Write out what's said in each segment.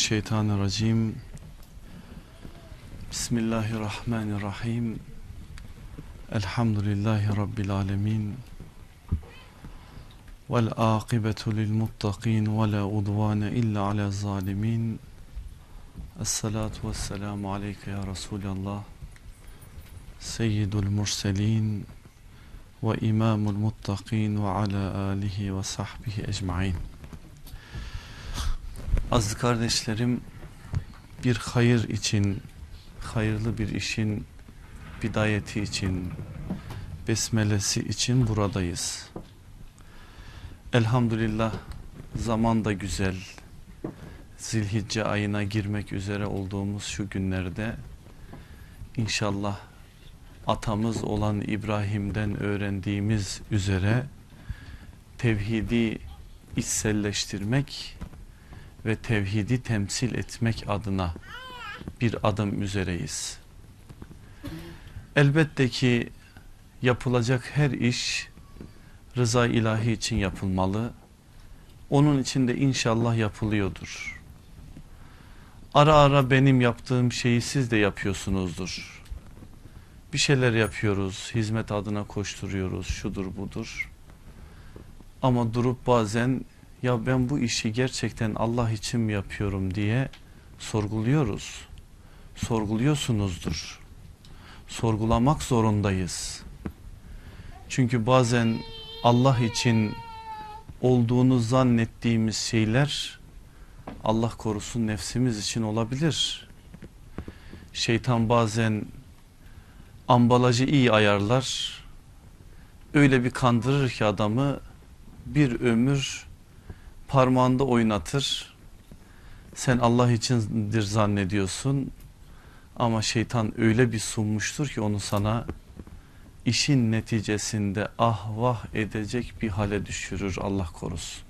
الشيطان الرجيم. بسم الله الرحمن الرحيم. الحمد لله رب العالمين. والآقبة للمتقين ولا عدوان إلا على الظالمين. الصلاة والسلام عليك يا رسول الله. سيد المرسلين وإمام المتقين وعلى آله وصحبه أجمعين. Aziz kardeşlerim bir hayır için, hayırlı bir işin bidayeti için, besmelesi için buradayız. Elhamdülillah zaman da güzel. Zilhicce ayına girmek üzere olduğumuz şu günlerde inşallah atamız olan İbrahim'den öğrendiğimiz üzere tevhidi içselleştirmek ve tevhidi temsil etmek adına bir adım üzereyiz. Elbette ki yapılacak her iş rıza ilahi için yapılmalı. Onun için de inşallah yapılıyordur. Ara ara benim yaptığım şeyi siz de yapıyorsunuzdur. Bir şeyler yapıyoruz, hizmet adına koşturuyoruz, şudur budur. Ama durup bazen ya ben bu işi gerçekten Allah için mi yapıyorum diye sorguluyoruz. Sorguluyorsunuzdur. Sorgulamak zorundayız. Çünkü bazen Allah için olduğunu zannettiğimiz şeyler Allah korusun nefsimiz için olabilir. Şeytan bazen ambalajı iyi ayarlar. Öyle bir kandırır ki adamı bir ömür parmağında oynatır. Sen Allah içindir zannediyorsun ama şeytan öyle bir sunmuştur ki onu sana işin neticesinde ah vah edecek bir hale düşürür Allah korusun.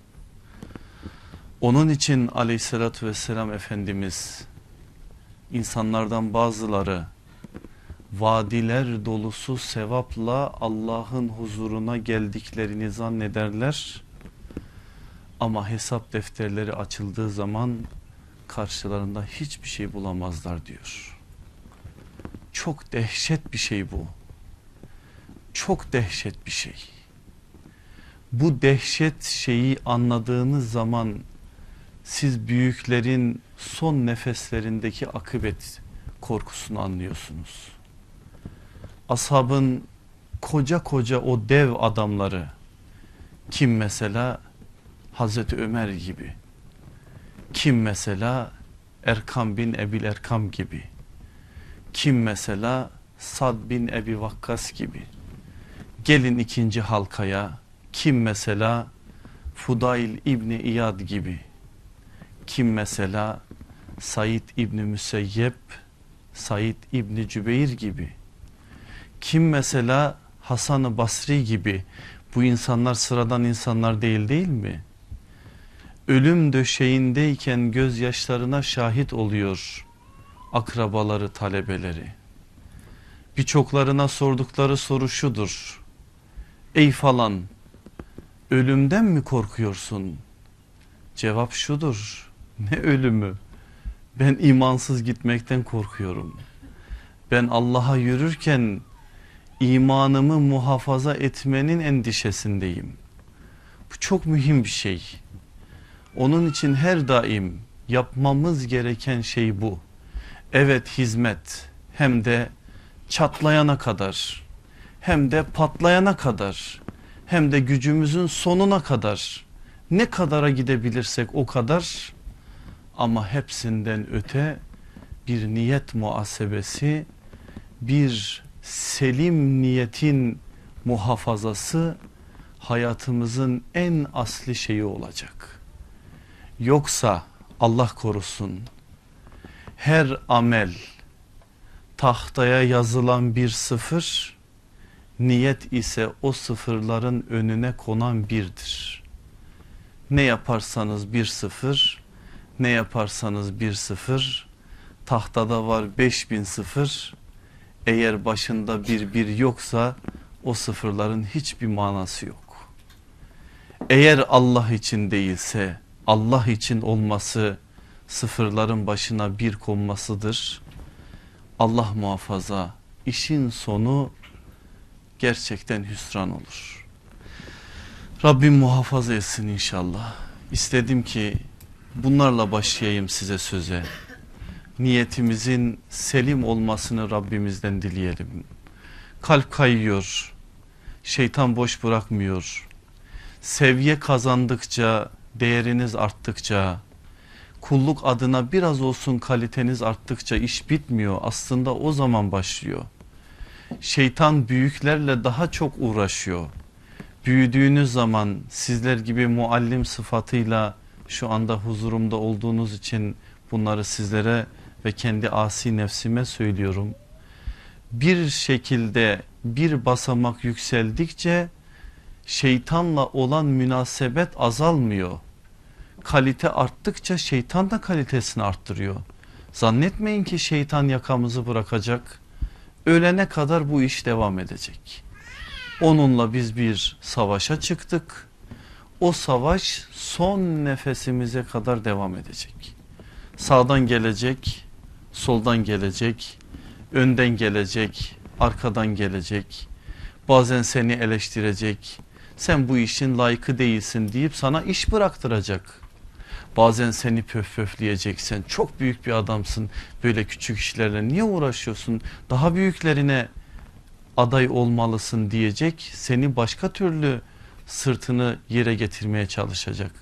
Onun için aleyhissalatü vesselam Efendimiz insanlardan bazıları vadiler dolusu sevapla Allah'ın huzuruna geldiklerini zannederler. Ama hesap defterleri açıldığı zaman karşılarında hiçbir şey bulamazlar diyor. Çok dehşet bir şey bu. Çok dehşet bir şey. Bu dehşet şeyi anladığınız zaman siz büyüklerin son nefeslerindeki akıbet korkusunu anlıyorsunuz. Ashabın koca koca o dev adamları kim mesela Hazreti Ömer gibi. Kim mesela Erkam bin Ebil Erkam gibi. Kim mesela Sad bin Ebi Vakkas gibi. Gelin ikinci halkaya. Kim mesela Fudail İbni İyad gibi. Kim mesela Said İbni Müseyyep, Said İbni Cübeyr gibi. Kim mesela Hasan-ı Basri gibi. Bu insanlar sıradan insanlar değil değil mi? Ölüm döşeğindeyken gözyaşlarına şahit oluyor akrabaları talebeleri. Birçoklarına sordukları soru şudur. Ey falan ölümden mi korkuyorsun? Cevap şudur. Ne ölümü? Ben imansız gitmekten korkuyorum. Ben Allah'a yürürken imanımı muhafaza etmenin endişesindeyim. Bu çok mühim bir şey. Onun için her daim yapmamız gereken şey bu. Evet hizmet hem de çatlayana kadar hem de patlayana kadar hem de gücümüzün sonuna kadar ne kadara gidebilirsek o kadar ama hepsinden öte bir niyet muhasebesi bir selim niyetin muhafazası hayatımızın en asli şeyi olacak. Yoksa Allah korusun her amel tahtaya yazılan bir sıfır niyet ise o sıfırların önüne konan birdir. Ne yaparsanız bir sıfır ne yaparsanız bir sıfır tahtada var beş bin sıfır eğer başında bir bir yoksa o sıfırların hiçbir manası yok. Eğer Allah için değilse Allah için olması sıfırların başına bir konmasıdır. Allah muhafaza işin sonu gerçekten hüsran olur. Rabbim muhafaza etsin inşallah. İstedim ki bunlarla başlayayım size söze. Niyetimizin selim olmasını Rabbimizden dileyelim. Kalp kayıyor. Şeytan boş bırakmıyor. Seviye kazandıkça, değeriniz arttıkça, kulluk adına biraz olsun kaliteniz arttıkça iş bitmiyor. Aslında o zaman başlıyor. Şeytan büyüklerle daha çok uğraşıyor. Büyüdüğünüz zaman sizler gibi muallim sıfatıyla şu anda huzurumda olduğunuz için bunları sizlere ve kendi asi nefsime söylüyorum. Bir şekilde bir basamak yükseldikçe şeytanla olan münasebet azalmıyor. Kalite arttıkça şeytan da kalitesini arttırıyor. Zannetmeyin ki şeytan yakamızı bırakacak. Ölene kadar bu iş devam edecek. Onunla biz bir savaşa çıktık. O savaş son nefesimize kadar devam edecek. Sağdan gelecek, soldan gelecek, önden gelecek, arkadan gelecek. Bazen seni eleştirecek. Sen bu işin layıkı değilsin deyip sana iş bıraktıracak. Bazen seni pöf pöfleyecek. Sen çok büyük bir adamsın. Böyle küçük işlerle niye uğraşıyorsun? Daha büyüklerine aday olmalısın diyecek. Seni başka türlü sırtını yere getirmeye çalışacak.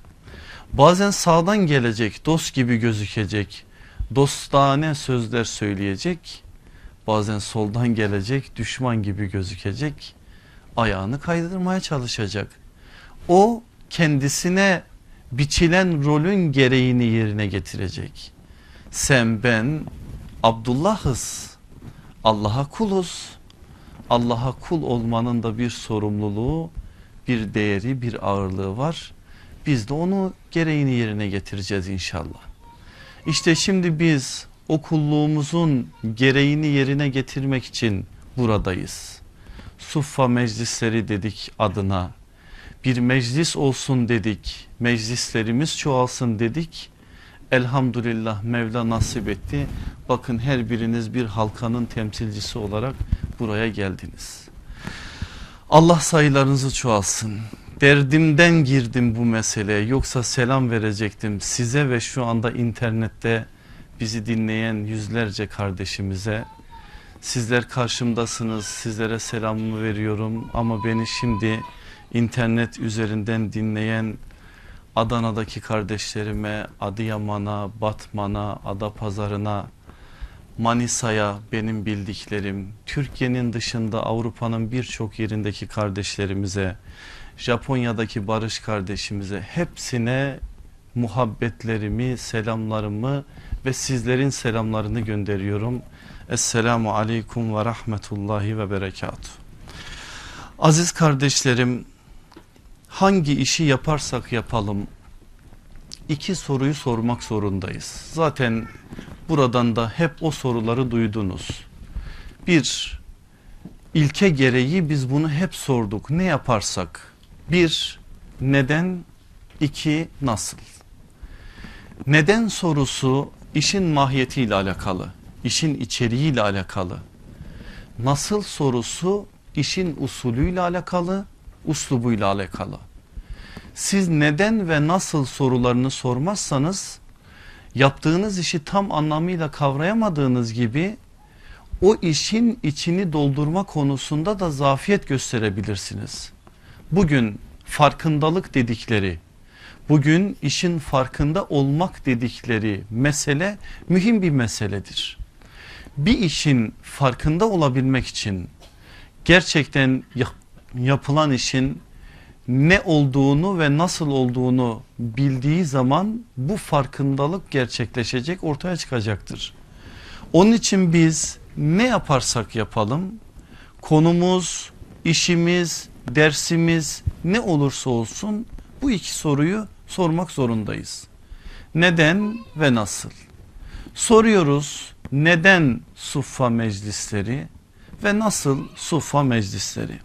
Bazen sağdan gelecek dost gibi gözükecek. Dostane sözler söyleyecek. Bazen soldan gelecek düşman gibi gözükecek. Ayağını kaydırmaya çalışacak. O kendisine biçilen rolün gereğini yerine getirecek. Sen ben Abdullah'ız. Allah'a kuluz. Allah'a kul olmanın da bir sorumluluğu, bir değeri, bir ağırlığı var. Biz de onu gereğini yerine getireceğiz inşallah. İşte şimdi biz o kulluğumuzun gereğini yerine getirmek için buradayız. Suffa meclisleri dedik adına. Bir meclis olsun dedik. Meclislerimiz çoğalsın dedik. Elhamdülillah Mevla nasip etti. Bakın her biriniz bir halkanın temsilcisi olarak buraya geldiniz. Allah sayılarınızı çoğalsın. Derdimden girdim bu meseleye yoksa selam verecektim size ve şu anda internette bizi dinleyen yüzlerce kardeşimize. Sizler karşımdasınız sizlere selamımı veriyorum ama beni şimdi internet üzerinden dinleyen Adana'daki kardeşlerime, Adıyaman'a, Batman'a, Adapazarı'na, Manisa'ya benim bildiklerim, Türkiye'nin dışında Avrupa'nın birçok yerindeki kardeşlerimize, Japonya'daki Barış kardeşimize hepsine muhabbetlerimi, selamlarımı ve sizlerin selamlarını gönderiyorum. Esselamu Aleyküm ve Rahmetullahi ve Berekatuhu. Aziz kardeşlerim hangi işi yaparsak yapalım iki soruyu sormak zorundayız. Zaten buradan da hep o soruları duydunuz. Bir ilke gereği biz bunu hep sorduk. Ne yaparsak bir neden iki nasıl? Neden sorusu işin mahiyetiyle alakalı, işin içeriğiyle alakalı. Nasıl sorusu işin usulüyle alakalı, uslubuyla alakalı. Siz neden ve nasıl sorularını sormazsanız yaptığınız işi tam anlamıyla kavrayamadığınız gibi o işin içini doldurma konusunda da zafiyet gösterebilirsiniz. Bugün farkındalık dedikleri, bugün işin farkında olmak dedikleri mesele mühim bir meseledir. Bir işin farkında olabilmek için gerçekten yapılan işin ne olduğunu ve nasıl olduğunu bildiği zaman bu farkındalık gerçekleşecek ortaya çıkacaktır. Onun için biz ne yaparsak yapalım konumuz, işimiz, dersimiz ne olursa olsun bu iki soruyu sormak zorundayız. Neden ve nasıl? Soruyoruz neden suffa meclisleri ve nasıl suffa meclisleri?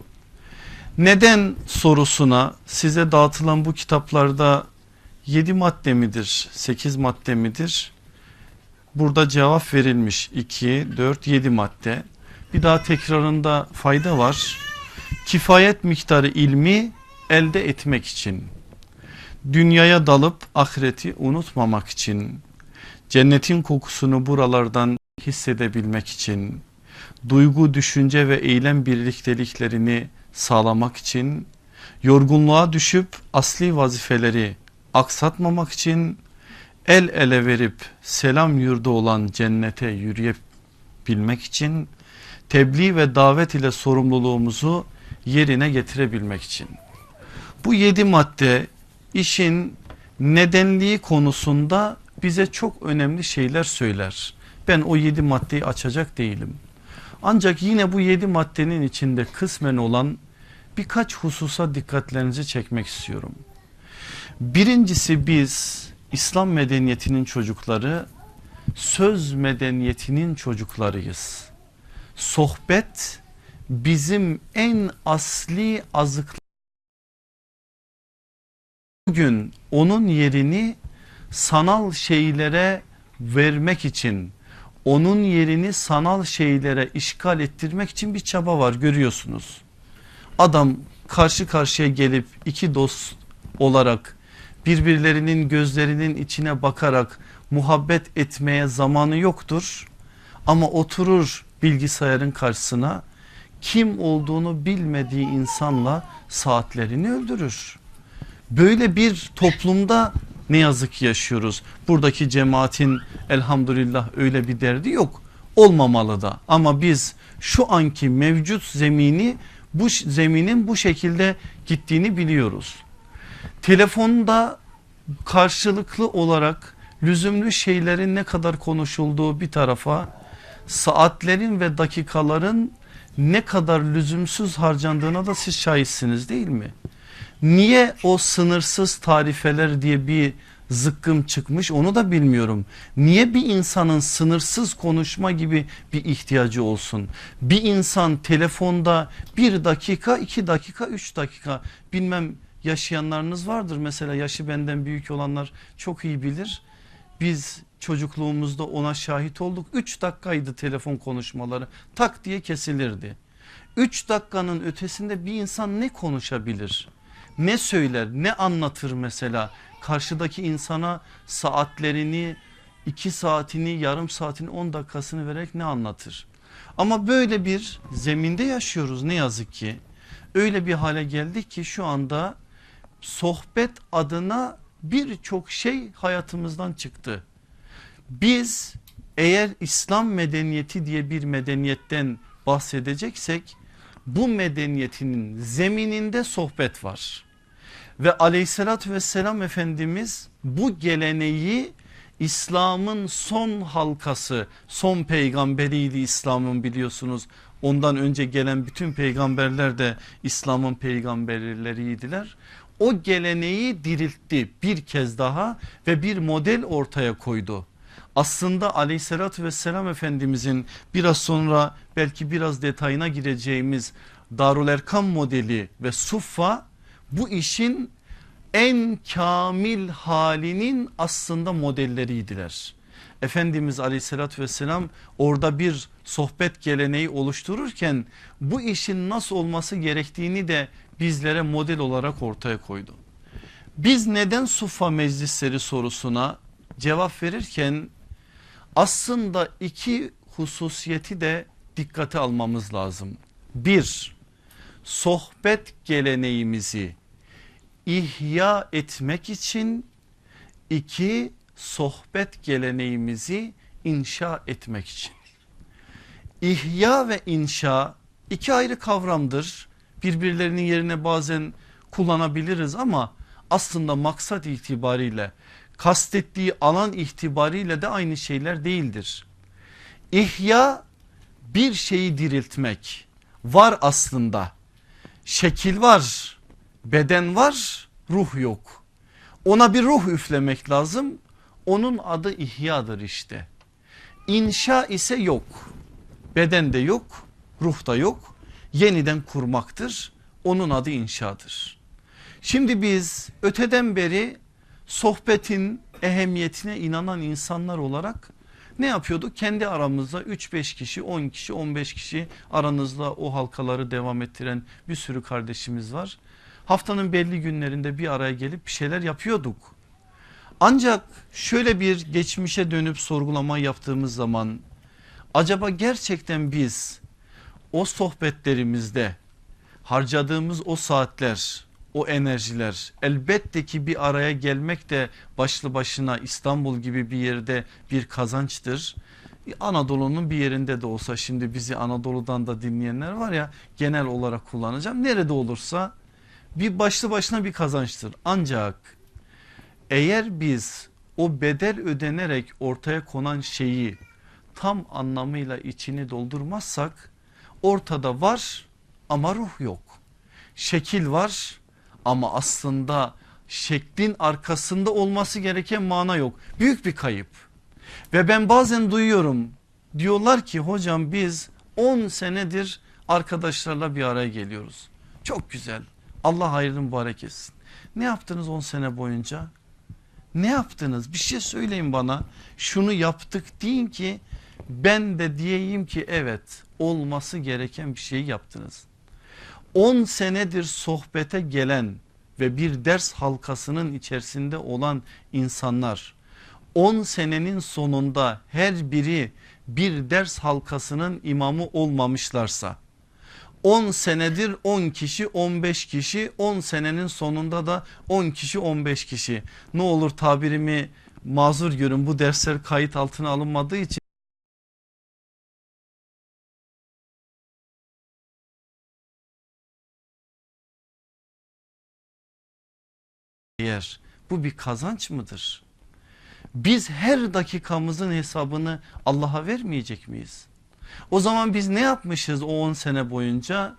Neden sorusuna size dağıtılan bu kitaplarda 7 madde midir 8 madde midir burada cevap verilmiş 2, 4, 7 madde. Bir daha tekrarında fayda var. Kifayet miktarı ilmi elde etmek için, dünyaya dalıp ahireti unutmamak için, cennetin kokusunu buralardan hissedebilmek için, duygu, düşünce ve eylem birlikteliklerini sağlamak için, yorgunluğa düşüp asli vazifeleri aksatmamak için, el ele verip selam yurdu olan cennete yürüyebilmek için, tebliğ ve davet ile sorumluluğumuzu yerine getirebilmek için. Bu yedi madde işin nedenliği konusunda bize çok önemli şeyler söyler. Ben o yedi maddeyi açacak değilim. Ancak yine bu yedi maddenin içinde kısmen olan birkaç hususa dikkatlerinizi çekmek istiyorum. Birincisi biz İslam medeniyetinin çocukları söz medeniyetinin çocuklarıyız. Sohbet bizim en asli azıklar. Bugün onun yerini sanal şeylere vermek için onun yerini sanal şeylere işgal ettirmek için bir çaba var görüyorsunuz. Adam karşı karşıya gelip iki dost olarak birbirlerinin gözlerinin içine bakarak muhabbet etmeye zamanı yoktur. Ama oturur bilgisayarın karşısına kim olduğunu bilmediği insanla saatlerini öldürür. Böyle bir toplumda ne yazık ki yaşıyoruz. Buradaki cemaatin elhamdülillah öyle bir derdi yok. Olmamalı da ama biz şu anki mevcut zemini bu zeminin bu şekilde gittiğini biliyoruz. Telefonda karşılıklı olarak lüzumlu şeylerin ne kadar konuşulduğu bir tarafa saatlerin ve dakikaların ne kadar lüzumsuz harcandığına da siz şahitsiniz değil mi? Niye o sınırsız tarifeler diye bir zıkkım çıkmış onu da bilmiyorum. Niye bir insanın sınırsız konuşma gibi bir ihtiyacı olsun? Bir insan telefonda bir dakika iki dakika üç dakika bilmem yaşayanlarınız vardır. Mesela yaşı benden büyük olanlar çok iyi bilir. Biz çocukluğumuzda ona şahit olduk. 3 dakikaydı telefon konuşmaları tak diye kesilirdi. 3 dakikanın ötesinde bir insan ne konuşabilir? Ne söyler ne anlatır mesela karşıdaki insana saatlerini 2 saatini yarım saatini 10 dakikasını vererek ne anlatır? Ama böyle bir zeminde yaşıyoruz ne yazık ki. Öyle bir hale geldik ki şu anda sohbet adına birçok şey hayatımızdan çıktı. Biz eğer İslam medeniyeti diye bir medeniyetten bahsedeceksek bu medeniyetinin zemininde sohbet var. Ve aleyhissalatü vesselam Efendimiz bu geleneği İslam'ın son halkası son peygamberiydi İslam'ın biliyorsunuz. Ondan önce gelen bütün peygamberler de İslam'ın peygamberleriydiler. O geleneği diriltti bir kez daha ve bir model ortaya koydu aslında aleyhissalatü vesselam efendimizin biraz sonra belki biraz detayına gireceğimiz Darul Erkam modeli ve Suffa bu işin en kamil halinin aslında modelleriydiler. Efendimiz aleyhissalatü vesselam orada bir sohbet geleneği oluştururken bu işin nasıl olması gerektiğini de bizlere model olarak ortaya koydu. Biz neden Suffa meclisleri sorusuna cevap verirken aslında iki hususiyeti de dikkate almamız lazım. Bir, sohbet geleneğimizi ihya etmek için iki sohbet geleneğimizi inşa etmek için. İhya ve inşa iki ayrı kavramdır. Birbirlerinin yerine bazen kullanabiliriz ama aslında maksat itibariyle kastettiği alan itibariyle de aynı şeyler değildir. İhya bir şeyi diriltmek var aslında. Şekil var beden var ruh yok. Ona bir ruh üflemek lazım. Onun adı ihyadır işte. İnşa ise yok. Beden de yok ruh da yok. Yeniden kurmaktır. Onun adı inşadır. Şimdi biz öteden beri sohbetin ehemmiyetine inanan insanlar olarak Ne yapıyorduk? Kendi aramızda 3-5 kişi 10 kişi 15 kişi aranızda o halkaları devam ettiren bir sürü kardeşimiz var. Haftanın belli günlerinde bir araya gelip bir şeyler yapıyorduk. Ancak şöyle bir geçmişe dönüp sorgulama yaptığımız zaman acaba gerçekten biz o sohbetlerimizde harcadığımız o saatler o enerjiler elbette ki bir araya gelmek de başlı başına İstanbul gibi bir yerde bir kazançtır. Anadolu'nun bir yerinde de olsa şimdi bizi Anadolu'dan da dinleyenler var ya genel olarak kullanacağım. Nerede olursa bir başlı başına bir kazançtır. Ancak eğer biz o bedel ödenerek ortaya konan şeyi tam anlamıyla içini doldurmazsak ortada var ama ruh yok. Şekil var ama aslında şeklin arkasında olması gereken mana yok. Büyük bir kayıp. Ve ben bazen duyuyorum diyorlar ki hocam biz 10 senedir arkadaşlarla bir araya geliyoruz. Çok güzel. Allah hayrını mübarek etsin. Ne yaptınız 10 sene boyunca? Ne yaptınız? Bir şey söyleyin bana. Şunu yaptık deyin ki ben de diyeyim ki evet olması gereken bir şeyi yaptınız. 10 senedir sohbete gelen ve bir ders halkasının içerisinde olan insanlar 10 senenin sonunda her biri bir ders halkasının imamı olmamışlarsa 10 senedir 10 kişi 15 kişi 10 senenin sonunda da 10 kişi 15 kişi. Ne olur tabirimi mazur görün bu dersler kayıt altına alınmadığı için Bu bir kazanç mıdır? Biz her dakikamızın hesabını Allah'a vermeyecek miyiz? O zaman biz ne yapmışız o 10 sene boyunca?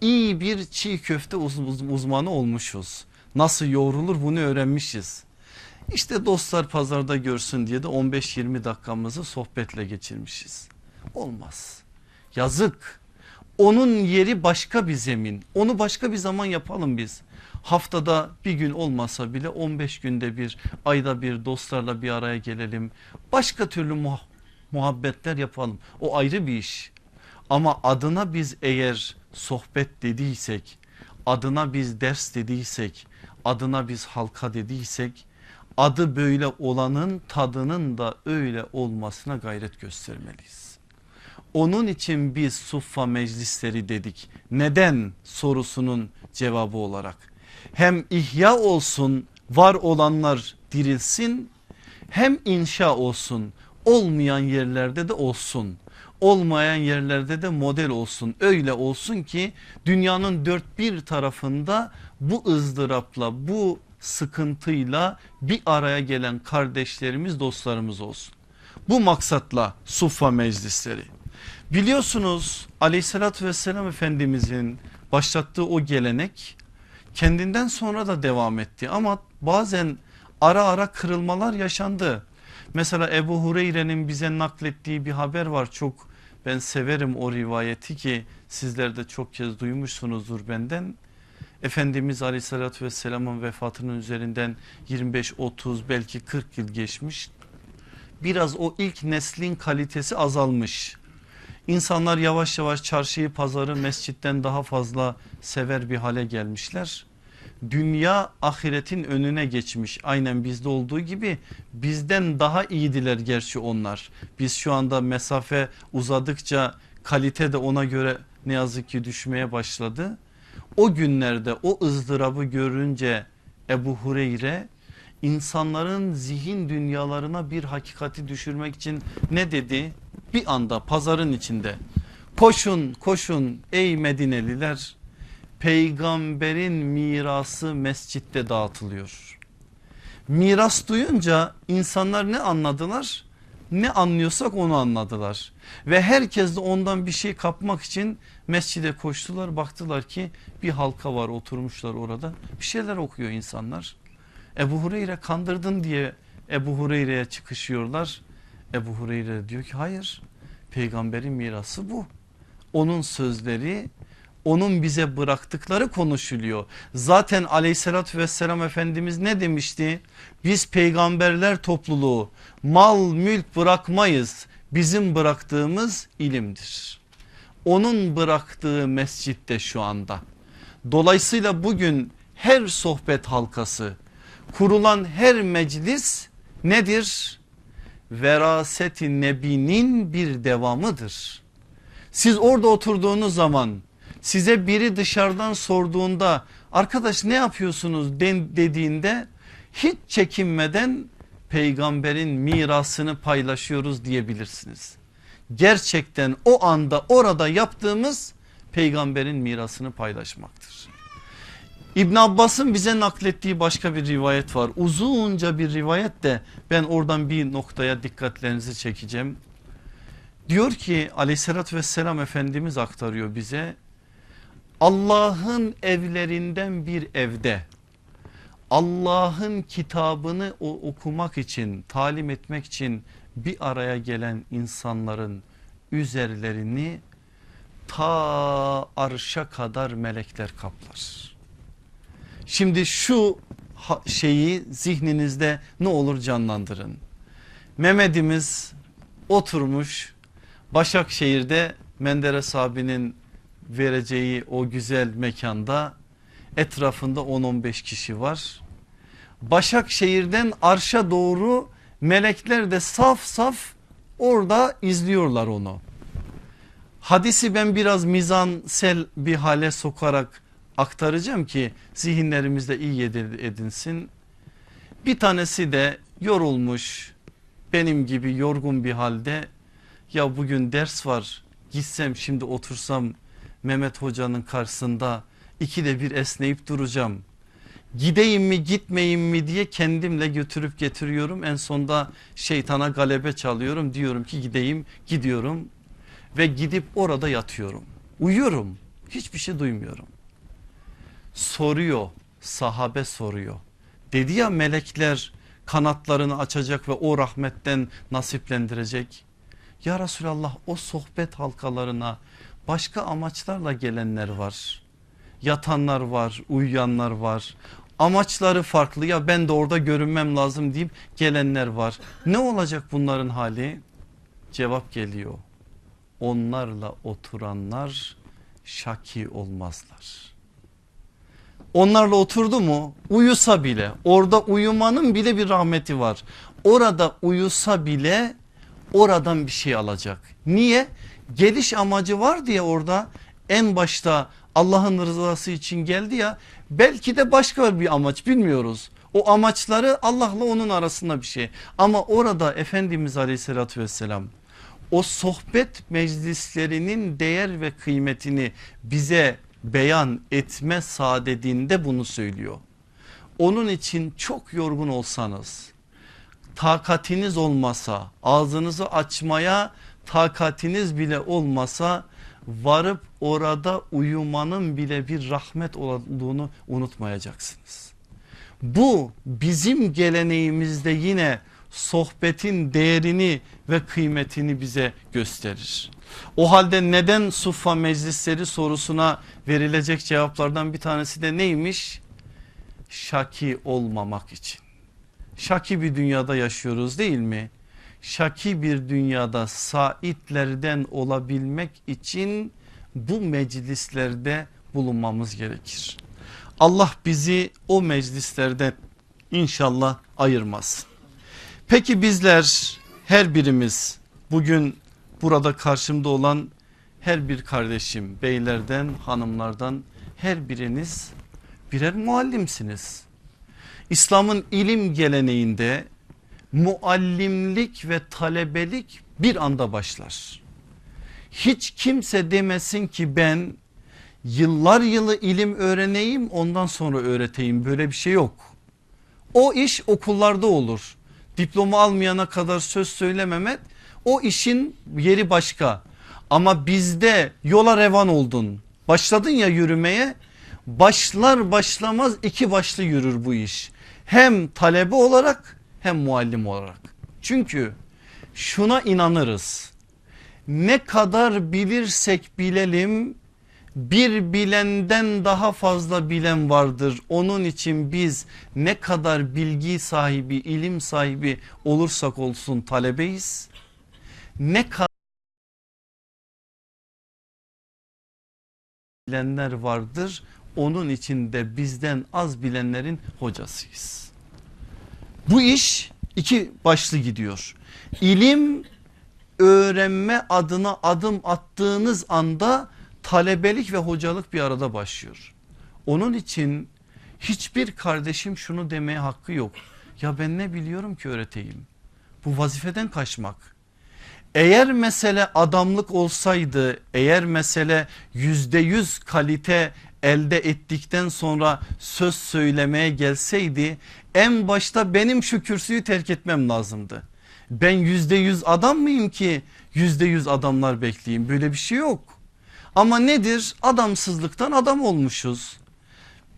İyi bir çiğ köfte uzmanı olmuşuz. Nasıl yoğrulur bunu öğrenmişiz. İşte dostlar pazarda görsün diye de 15-20 dakikamızı sohbetle geçirmişiz. Olmaz. Yazık. Onun yeri başka bir zemin. Onu başka bir zaman yapalım biz haftada bir gün olmasa bile 15 günde bir ayda bir dostlarla bir araya gelelim. Başka türlü muh muhabbetler yapalım o ayrı bir iş. Ama adına biz eğer sohbet dediysek adına biz ders dediysek adına biz halka dediysek adı böyle olanın tadının da öyle olmasına gayret göstermeliyiz. Onun için biz suffa meclisleri dedik. Neden sorusunun cevabı olarak hem ihya olsun var olanlar dirilsin hem inşa olsun olmayan yerlerde de olsun olmayan yerlerde de model olsun öyle olsun ki dünyanın dört bir tarafında bu ızdırapla bu sıkıntıyla bir araya gelen kardeşlerimiz dostlarımız olsun. Bu maksatla Suffa meclisleri biliyorsunuz aleyhissalatü vesselam efendimizin başlattığı o gelenek kendinden sonra da devam etti ama bazen ara ara kırılmalar yaşandı. Mesela Ebu Hureyre'nin bize naklettiği bir haber var çok ben severim o rivayeti ki sizler de çok kez duymuşsunuzdur benden. Efendimiz aleyhissalatü vesselamın vefatının üzerinden 25-30 belki 40 yıl geçmiş. Biraz o ilk neslin kalitesi azalmış. İnsanlar yavaş yavaş çarşıyı pazarı mescitten daha fazla sever bir hale gelmişler. Dünya ahiretin önüne geçmiş aynen bizde olduğu gibi bizden daha iyiydiler gerçi onlar. Biz şu anda mesafe uzadıkça kalite de ona göre ne yazık ki düşmeye başladı. O günlerde o ızdırabı görünce Ebu Hureyre insanların zihin dünyalarına bir hakikati düşürmek için ne dedi? Bir anda pazarın içinde koşun koşun ey Medineliler peygamberin mirası mescitte dağıtılıyor. Miras duyunca insanlar ne anladılar? Ne anlıyorsak onu anladılar. Ve herkes de ondan bir şey kapmak için mescide koştular. Baktılar ki bir halka var oturmuşlar orada. Bir şeyler okuyor insanlar. Ebu Hureyre kandırdın diye Ebu Hureyre'ye çıkışıyorlar. Ebu Hureyre diyor ki hayır peygamberin mirası bu. Onun sözleri onun bize bıraktıkları konuşuluyor. Zaten aleyhissalatü vesselam Efendimiz ne demişti? Biz peygamberler topluluğu mal mülk bırakmayız. Bizim bıraktığımız ilimdir. Onun bıraktığı mescitte şu anda. Dolayısıyla bugün her sohbet halkası kurulan her meclis nedir? Veraseti nebinin bir devamıdır. Siz orada oturduğunuz zaman size biri dışarıdan sorduğunda arkadaş ne yapıyorsunuz dediğinde hiç çekinmeden peygamberin mirasını paylaşıyoruz diyebilirsiniz. Gerçekten o anda orada yaptığımız peygamberin mirasını paylaşmaktır. İbn Abbas'ın bize naklettiği başka bir rivayet var. Uzunca bir rivayet de ben oradan bir noktaya dikkatlerinizi çekeceğim. Diyor ki aleyhissalatü vesselam Efendimiz aktarıyor bize. Allah'ın evlerinden bir evde Allah'ın kitabını okumak için talim etmek için bir araya gelen insanların üzerlerini ta arşa kadar melekler kaplar. Şimdi şu şeyi zihninizde ne olur canlandırın. Mehmet'imiz oturmuş Başakşehir'de Menderes abinin vereceği o güzel mekanda etrafında 10-15 kişi var. Başakşehir'den arşa doğru melekler de saf saf orada izliyorlar onu. Hadisi ben biraz mizansel bir hale sokarak aktaracağım ki zihinlerimizde iyi edinsin. Bir tanesi de yorulmuş benim gibi yorgun bir halde ya bugün ders var gitsem şimdi otursam Mehmet hocanın karşısında ikide bir esneyip duracağım. Gideyim mi gitmeyeyim mi diye kendimle götürüp getiriyorum. En sonda şeytana galebe çalıyorum diyorum ki gideyim gidiyorum ve gidip orada yatıyorum. Uyuyorum hiçbir şey duymuyorum. Soruyor sahabe soruyor. Dedi ya melekler kanatlarını açacak ve o rahmetten nasiplendirecek. Ya Resulallah o sohbet halkalarına başka amaçlarla gelenler var. Yatanlar var, uyuyanlar var. Amaçları farklı ya ben de orada görünmem lazım deyip gelenler var. Ne olacak bunların hali? Cevap geliyor. Onlarla oturanlar şaki olmazlar. Onlarla oturdu mu uyusa bile orada uyumanın bile bir rahmeti var. Orada uyusa bile oradan bir şey alacak. Niye? Geliş amacı var diye orada en başta Allah'ın rızası için geldi ya belki de başka bir amaç bilmiyoruz. O amaçları Allah'la onun arasında bir şey ama orada Efendimiz aleyhissalatü vesselam o sohbet meclislerinin değer ve kıymetini bize beyan etme saadetinde bunu söylüyor. Onun için çok yorgun olsanız takatiniz olmasa ağzınızı açmaya takatiniz bile olmasa varıp orada uyumanın bile bir rahmet olduğunu unutmayacaksınız. Bu bizim geleneğimizde yine sohbetin değerini ve kıymetini bize gösterir. O halde neden suffa meclisleri sorusuna verilecek cevaplardan bir tanesi de neymiş? Şaki olmamak için. Şaki bir dünyada yaşıyoruz değil mi? Şaki bir dünyada saitlerden olabilmek için bu meclislerde bulunmamız gerekir. Allah bizi o meclislerden inşallah ayırmaz. Peki bizler her birimiz bugün burada karşımda olan her bir kardeşim beylerden hanımlardan her biriniz birer muallimsiniz. İslam'ın ilim geleneğinde muallimlik ve talebelik bir anda başlar. Hiç kimse demesin ki ben yıllar yılı ilim öğreneyim ondan sonra öğreteyim böyle bir şey yok. O iş okullarda olur. Diploma almayana kadar söz söylememek o işin yeri başka. Ama bizde yola revan oldun. Başladın ya yürümeye başlar başlamaz iki başlı yürür bu iş. Hem talebe olarak hem muallim olarak. Çünkü şuna inanırız. Ne kadar bilirsek bilelim Bir bilenden daha fazla bilen vardır. Onun için biz ne kadar bilgi sahibi, ilim sahibi olursak olsun talebeyiz. Ne kadar bilenler vardır. Onun için de bizden az bilenlerin hocasıyız. Bu iş iki başlı gidiyor. İlim öğrenme adına adım attığınız anda talebelik ve hocalık bir arada başlıyor. Onun için hiçbir kardeşim şunu demeye hakkı yok. Ya ben ne biliyorum ki öğreteyim. Bu vazifeden kaçmak. Eğer mesele adamlık olsaydı eğer mesele yüzde yüz kalite elde ettikten sonra söz söylemeye gelseydi en başta benim şu kürsüyü terk etmem lazımdı. Ben yüzde yüz adam mıyım ki yüzde yüz adamlar bekleyeyim böyle bir şey yok. Ama nedir adamsızlıktan adam olmuşuz.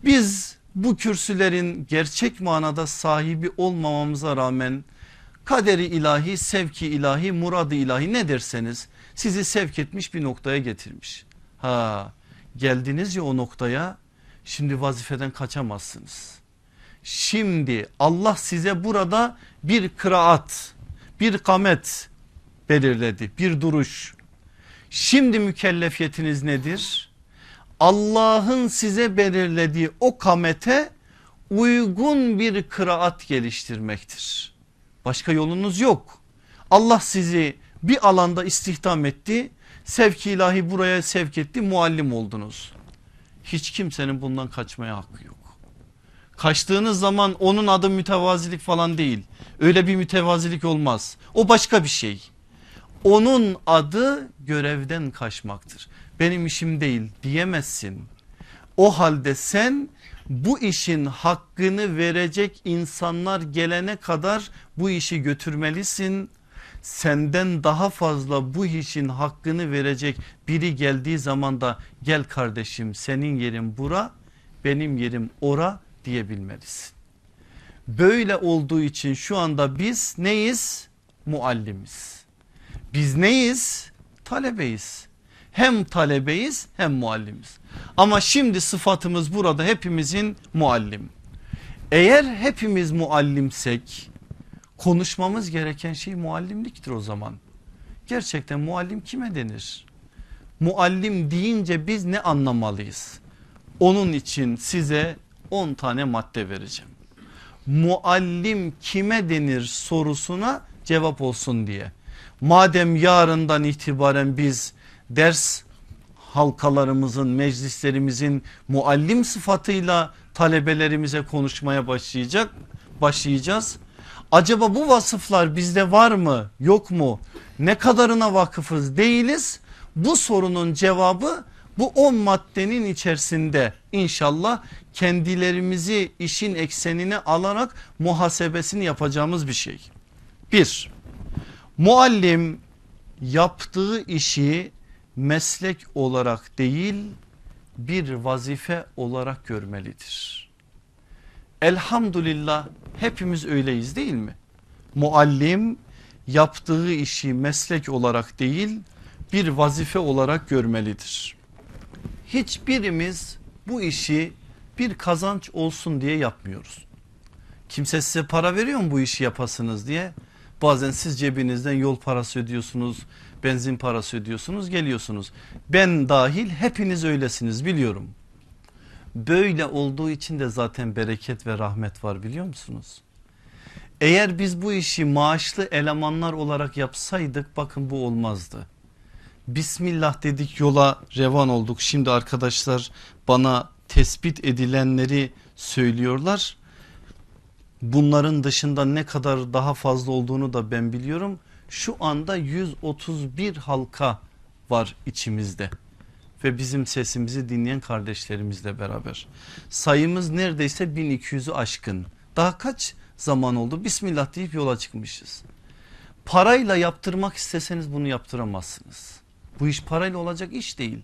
Biz bu kürsülerin gerçek manada sahibi olmamamıza rağmen kaderi ilahi, sevki ilahi, muradı ilahi ne derseniz sizi sevk etmiş bir noktaya getirmiş. Ha geldiniz ya o noktaya şimdi vazifeden kaçamazsınız. Şimdi Allah size burada bir kıraat, bir kamet belirledi, bir duruş. Şimdi mükellefiyetiniz nedir? Allah'ın size belirlediği o kamete uygun bir kıraat geliştirmektir. Başka yolunuz yok. Allah sizi bir alanda istihdam etti. Sevki ilahi buraya sevk etti muallim oldunuz. Hiç kimsenin bundan kaçmaya hakkı yok. Kaçtığınız zaman onun adı mütevazilik falan değil. Öyle bir mütevazilik olmaz. O başka bir şey. Onun adı görevden kaçmaktır. Benim işim değil diyemezsin. O halde sen bu işin hakkını verecek insanlar gelene kadar bu işi götürmelisin. Senden daha fazla bu işin hakkını verecek biri geldiği zaman da gel kardeşim senin yerin bura benim yerim ora diyebilmelisin. Böyle olduğu için şu anda biz neyiz? Muallimiz. Biz neyiz? Talebeyiz. Hem talebeyiz hem muallimiz. Ama şimdi sıfatımız burada hepimizin muallim. Eğer hepimiz muallimsek konuşmamız gereken şey muallimliktir o zaman. Gerçekten muallim kime denir? Muallim deyince biz ne anlamalıyız? Onun için size 10 tane madde vereceğim. Muallim kime denir sorusuna cevap olsun diye. Madem yarından itibaren biz ders halkalarımızın meclislerimizin muallim sıfatıyla talebelerimize konuşmaya başlayacak başlayacağız. Acaba bu vasıflar bizde var mı yok mu ne kadarına vakıfız değiliz bu sorunun cevabı bu 10 maddenin içerisinde inşallah kendilerimizi işin eksenine alarak muhasebesini yapacağımız bir şey. Bir, muallim yaptığı işi meslek olarak değil bir vazife olarak görmelidir. Elhamdülillah hepimiz öyleyiz değil mi? Muallim yaptığı işi meslek olarak değil bir vazife olarak görmelidir. Hiçbirimiz bu işi bir kazanç olsun diye yapmıyoruz. Kimse size para veriyor mu bu işi yapasınız diye? Bazen siz cebinizden yol parası ödüyorsunuz, benzin parası ödüyorsunuz, geliyorsunuz. Ben dahil hepiniz öylesiniz biliyorum. Böyle olduğu için de zaten bereket ve rahmet var biliyor musunuz? Eğer biz bu işi maaşlı elemanlar olarak yapsaydık bakın bu olmazdı. Bismillah dedik yola revan olduk. Şimdi arkadaşlar bana tespit edilenleri söylüyorlar. Bunların dışında ne kadar daha fazla olduğunu da ben biliyorum. Şu anda 131 halka var içimizde ve bizim sesimizi dinleyen kardeşlerimizle beraber. Sayımız neredeyse 1200'ü aşkın. Daha kaç zaman oldu? Bismillah deyip yola çıkmışız. Parayla yaptırmak isteseniz bunu yaptıramazsınız. Bu iş parayla olacak iş değil.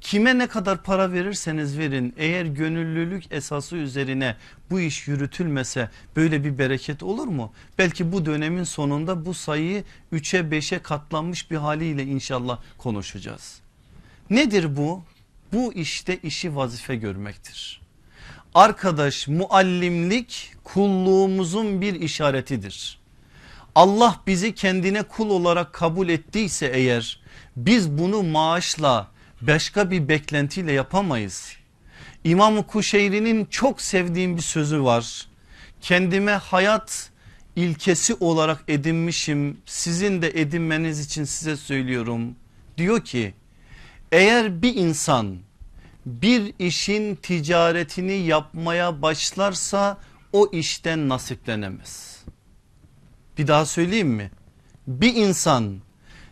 Kime ne kadar para verirseniz verin eğer gönüllülük esası üzerine bu iş yürütülmese böyle bir bereket olur mu? Belki bu dönemin sonunda bu sayıyı 3'e 5'e katlanmış bir haliyle inşallah konuşacağız. Nedir bu? bu işte işi vazife görmektir. Arkadaş muallimlik kulluğumuzun bir işaretidir. Allah bizi kendine kul olarak kabul ettiyse eğer biz bunu maaşla başka bir beklentiyle yapamayız. İmam Kuşeyri'nin çok sevdiğim bir sözü var. Kendime hayat ilkesi olarak edinmişim. Sizin de edinmeniz için size söylüyorum. Diyor ki eğer bir insan bir işin ticaretini yapmaya başlarsa o işten nasiplenemez. Bir daha söyleyeyim mi? Bir insan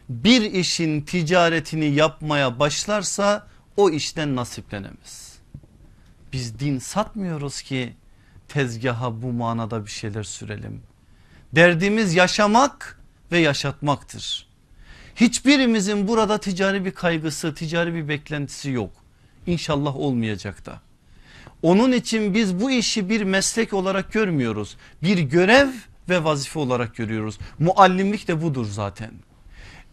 bir işin ticaretini yapmaya başlarsa o işten nasiplenemez. Biz din satmıyoruz ki tezgaha bu manada bir şeyler sürelim. Derdimiz yaşamak ve yaşatmaktır. Hiçbirimizin burada ticari bir kaygısı, ticari bir beklentisi yok. İnşallah olmayacak da. Onun için biz bu işi bir meslek olarak görmüyoruz. Bir görev ve vazife olarak görüyoruz. Muallimlik de budur zaten.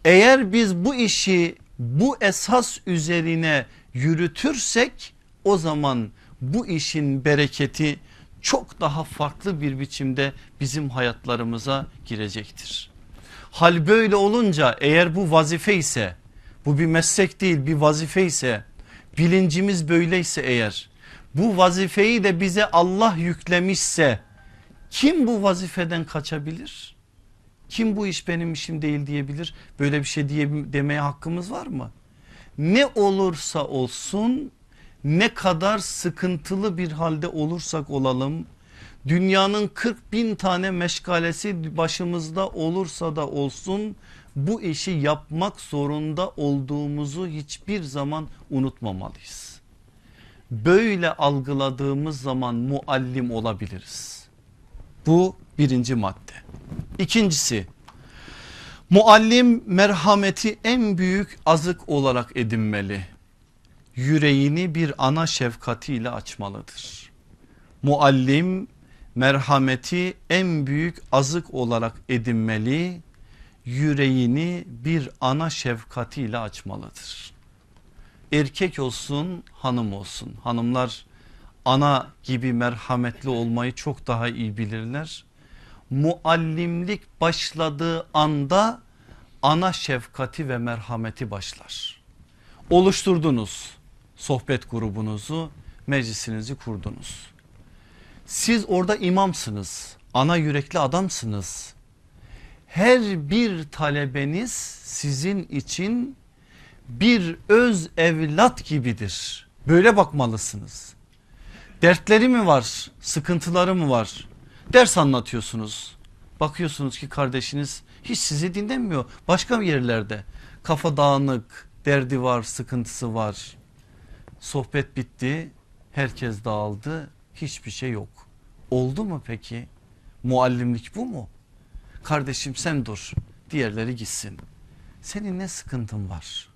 Eğer biz bu işi bu esas üzerine yürütürsek o zaman bu işin bereketi çok daha farklı bir biçimde bizim hayatlarımıza girecektir. Hal böyle olunca eğer bu vazife ise bu bir meslek değil bir vazife ise bilincimiz böyleyse eğer bu vazifeyi de bize Allah yüklemişse kim bu vazifeden kaçabilir? Kim bu iş benim işim değil diyebilir? Böyle bir şey diye, demeye hakkımız var mı? Ne olursa olsun ne kadar sıkıntılı bir halde olursak olalım dünyanın 40 bin tane meşgalesi başımızda olursa da olsun bu işi yapmak zorunda olduğumuzu hiçbir zaman unutmamalıyız. Böyle algıladığımız zaman muallim olabiliriz. Bu birinci madde. İkincisi muallim merhameti en büyük azık olarak edinmeli. Yüreğini bir ana şefkatiyle açmalıdır. Muallim merhameti en büyük azık olarak edinmeli. Yüreğini bir ana şefkatiyle açmalıdır. Erkek olsun hanım olsun hanımlar ana gibi merhametli olmayı çok daha iyi bilirler. Muallimlik başladığı anda ana şefkati ve merhameti başlar. Oluşturdunuz sohbet grubunuzu meclisinizi kurdunuz. Siz orada imamsınız ana yürekli adamsınız. Her bir talebeniz sizin için bir öz evlat gibidir. Böyle bakmalısınız. Dertleri mi var sıkıntıları mı var ders anlatıyorsunuz. Bakıyorsunuz ki kardeşiniz hiç sizi dinlemiyor başka yerlerde kafa dağınık derdi var sıkıntısı var. Sohbet bitti herkes dağıldı hiçbir şey yok. Oldu mu peki? Muallimlik bu mu? Kardeşim sen dur diğerleri gitsin. Senin ne sıkıntın var?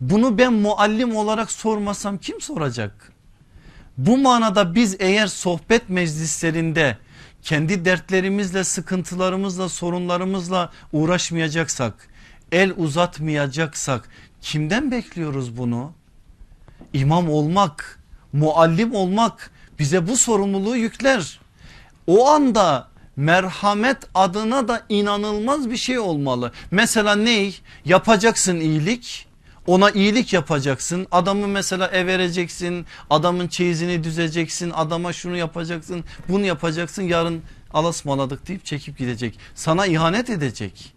Bunu ben muallim olarak sormasam kim soracak? Bu manada biz eğer sohbet meclislerinde kendi dertlerimizle sıkıntılarımızla sorunlarımızla uğraşmayacaksak el uzatmayacaksak kimden bekliyoruz bunu? İmam olmak muallim olmak bize bu sorumluluğu yükler. O anda merhamet adına da inanılmaz bir şey olmalı. Mesela ney? Yapacaksın iyilik ona iyilik yapacaksın. Adamı mesela ev vereceksin. Adamın çeyizini düzeceksin. Adama şunu yapacaksın bunu yapacaksın. Yarın alasmaladık deyip çekip gidecek. Sana ihanet edecek.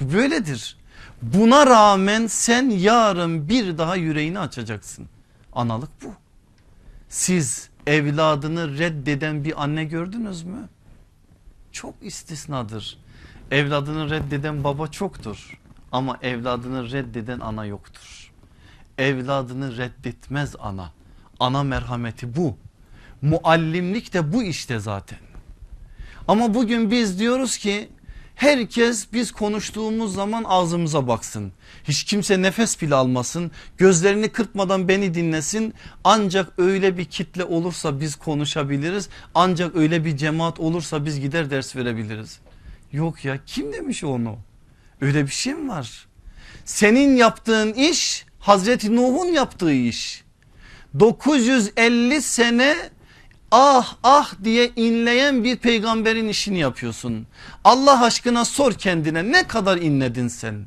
Bu böyledir. Buna rağmen sen yarın bir daha yüreğini açacaksın. Analık bu. Siz evladını reddeden bir anne gördünüz mü? Çok istisnadır. Evladını reddeden baba çoktur ama evladını reddeden ana yoktur. Evladını reddetmez ana. Ana merhameti bu. Muallimlik de bu işte zaten. Ama bugün biz diyoruz ki herkes biz konuştuğumuz zaman ağzımıza baksın. Hiç kimse nefes bile almasın. Gözlerini kırpmadan beni dinlesin. Ancak öyle bir kitle olursa biz konuşabiliriz. Ancak öyle bir cemaat olursa biz gider ders verebiliriz. Yok ya kim demiş onu? Öyle bir şey mi var? Senin yaptığın iş Hazreti Nuh'un yaptığı iş. 950 sene ah ah diye inleyen bir peygamberin işini yapıyorsun. Allah aşkına sor kendine ne kadar inledin sen?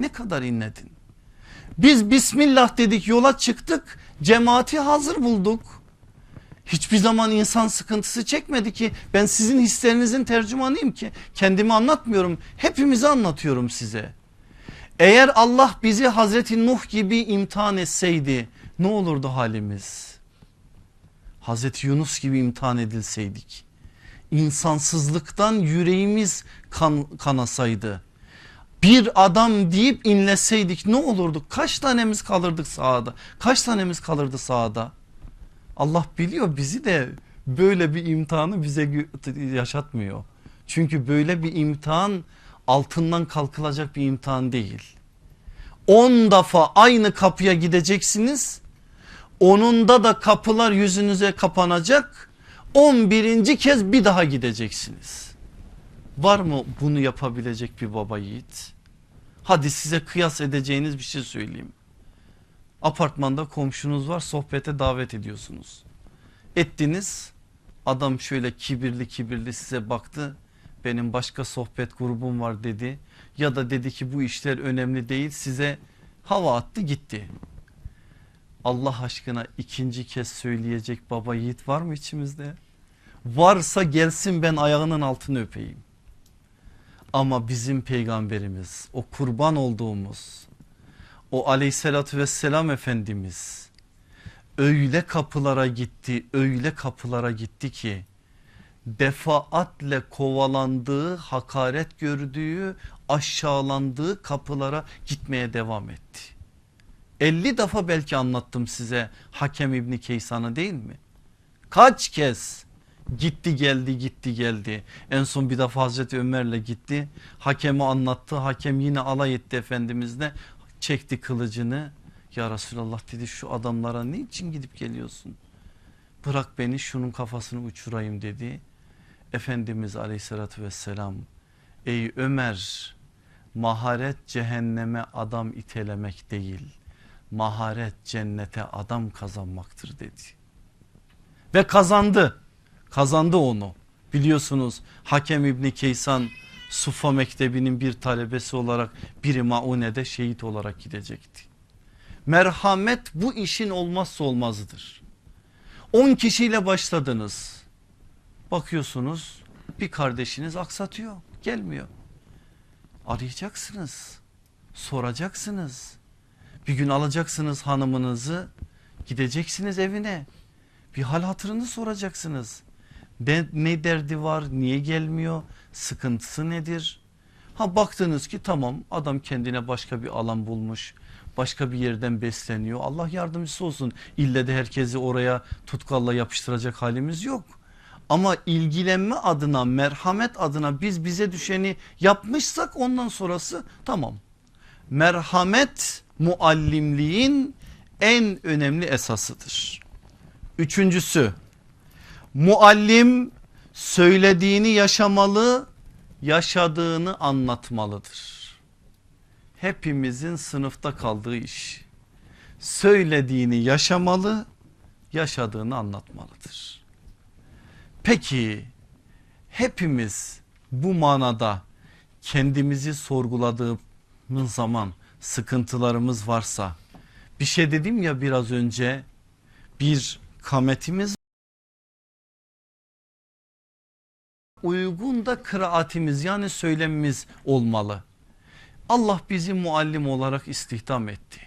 Ne kadar inledin? Biz Bismillah dedik yola çıktık cemaati hazır bulduk. Hiçbir zaman insan sıkıntısı çekmedi ki ben sizin hislerinizin tercümanıyım ki kendimi anlatmıyorum hepimizi anlatıyorum size. Eğer Allah bizi Hazreti Nuh gibi imtihan etseydi ne olurdu halimiz? Hazreti Yunus gibi imtihan edilseydik. İnsansızlıktan yüreğimiz kan, kanasaydı. Bir adam deyip inleseydik ne olurdu? Kaç tanemiz kalırdık sahada? Kaç tanemiz kalırdı sahada? Allah biliyor bizi de böyle bir imtihanı bize yaşatmıyor. Çünkü böyle bir imtihan altından kalkılacak bir imtihan değil. 10 defa aynı kapıya gideceksiniz. Onunda da kapılar yüzünüze kapanacak. 11. kez bir daha gideceksiniz. Var mı bunu yapabilecek bir baba yiğit? Hadi size kıyas edeceğiniz bir şey söyleyeyim. Apartmanda komşunuz var sohbete davet ediyorsunuz. Ettiniz adam şöyle kibirli kibirli size baktı benim başka sohbet grubum var dedi ya da dedi ki bu işler önemli değil size hava attı gitti. Allah aşkına ikinci kez söyleyecek baba yiğit var mı içimizde? Varsa gelsin ben ayağının altını öpeyim. Ama bizim peygamberimiz o kurban olduğumuz o aleyhissalatü vesselam efendimiz öyle kapılara gitti öyle kapılara gitti ki defaatle kovalandığı hakaret gördüğü aşağılandığı kapılara gitmeye devam etti. 50 defa belki anlattım size Hakem İbni Keysan'ı değil mi? Kaç kez gitti geldi gitti geldi en son bir defa Hazreti Ömer'le gitti hakemi anlattı hakem yine alay etti Efendimizle çekti kılıcını. Ya Resulallah dedi şu adamlara ne için gidip geliyorsun? Bırak beni şunun kafasını uçurayım dedi. Efendimiz aleyhissalatü vesselam ey Ömer maharet cehenneme adam itelemek değil maharet cennete adam kazanmaktır dedi. Ve kazandı. Kazandı onu. Biliyorsunuz Hakem İbni Keysan Sufa Mektebi'nin bir talebesi olarak biri Maune'de şehit olarak gidecekti. Merhamet bu işin olmazsa olmazıdır. 10 kişiyle başladınız. Bakıyorsunuz bir kardeşiniz aksatıyor gelmiyor. Arayacaksınız soracaksınız. Bir gün alacaksınız hanımınızı gideceksiniz evine bir hal hatırını soracaksınız. Ne, ne derdi var niye gelmiyor sıkıntısı nedir? Ha baktınız ki tamam adam kendine başka bir alan bulmuş başka bir yerden besleniyor Allah yardımcısı olsun ille de herkesi oraya tutkalla yapıştıracak halimiz yok. Ama ilgilenme adına merhamet adına biz bize düşeni yapmışsak ondan sonrası tamam. Merhamet muallimliğin en önemli esasıdır. Üçüncüsü muallim söylediğini yaşamalı yaşadığını anlatmalıdır. Hepimizin sınıfta kaldığı iş söylediğini yaşamalı yaşadığını anlatmalıdır. Peki hepimiz bu manada kendimizi sorguladığımız zaman sıkıntılarımız varsa bir şey dedim ya biraz önce bir kametimiz uygun da kıraatimiz yani söylemimiz olmalı. Allah bizi muallim olarak istihdam etti.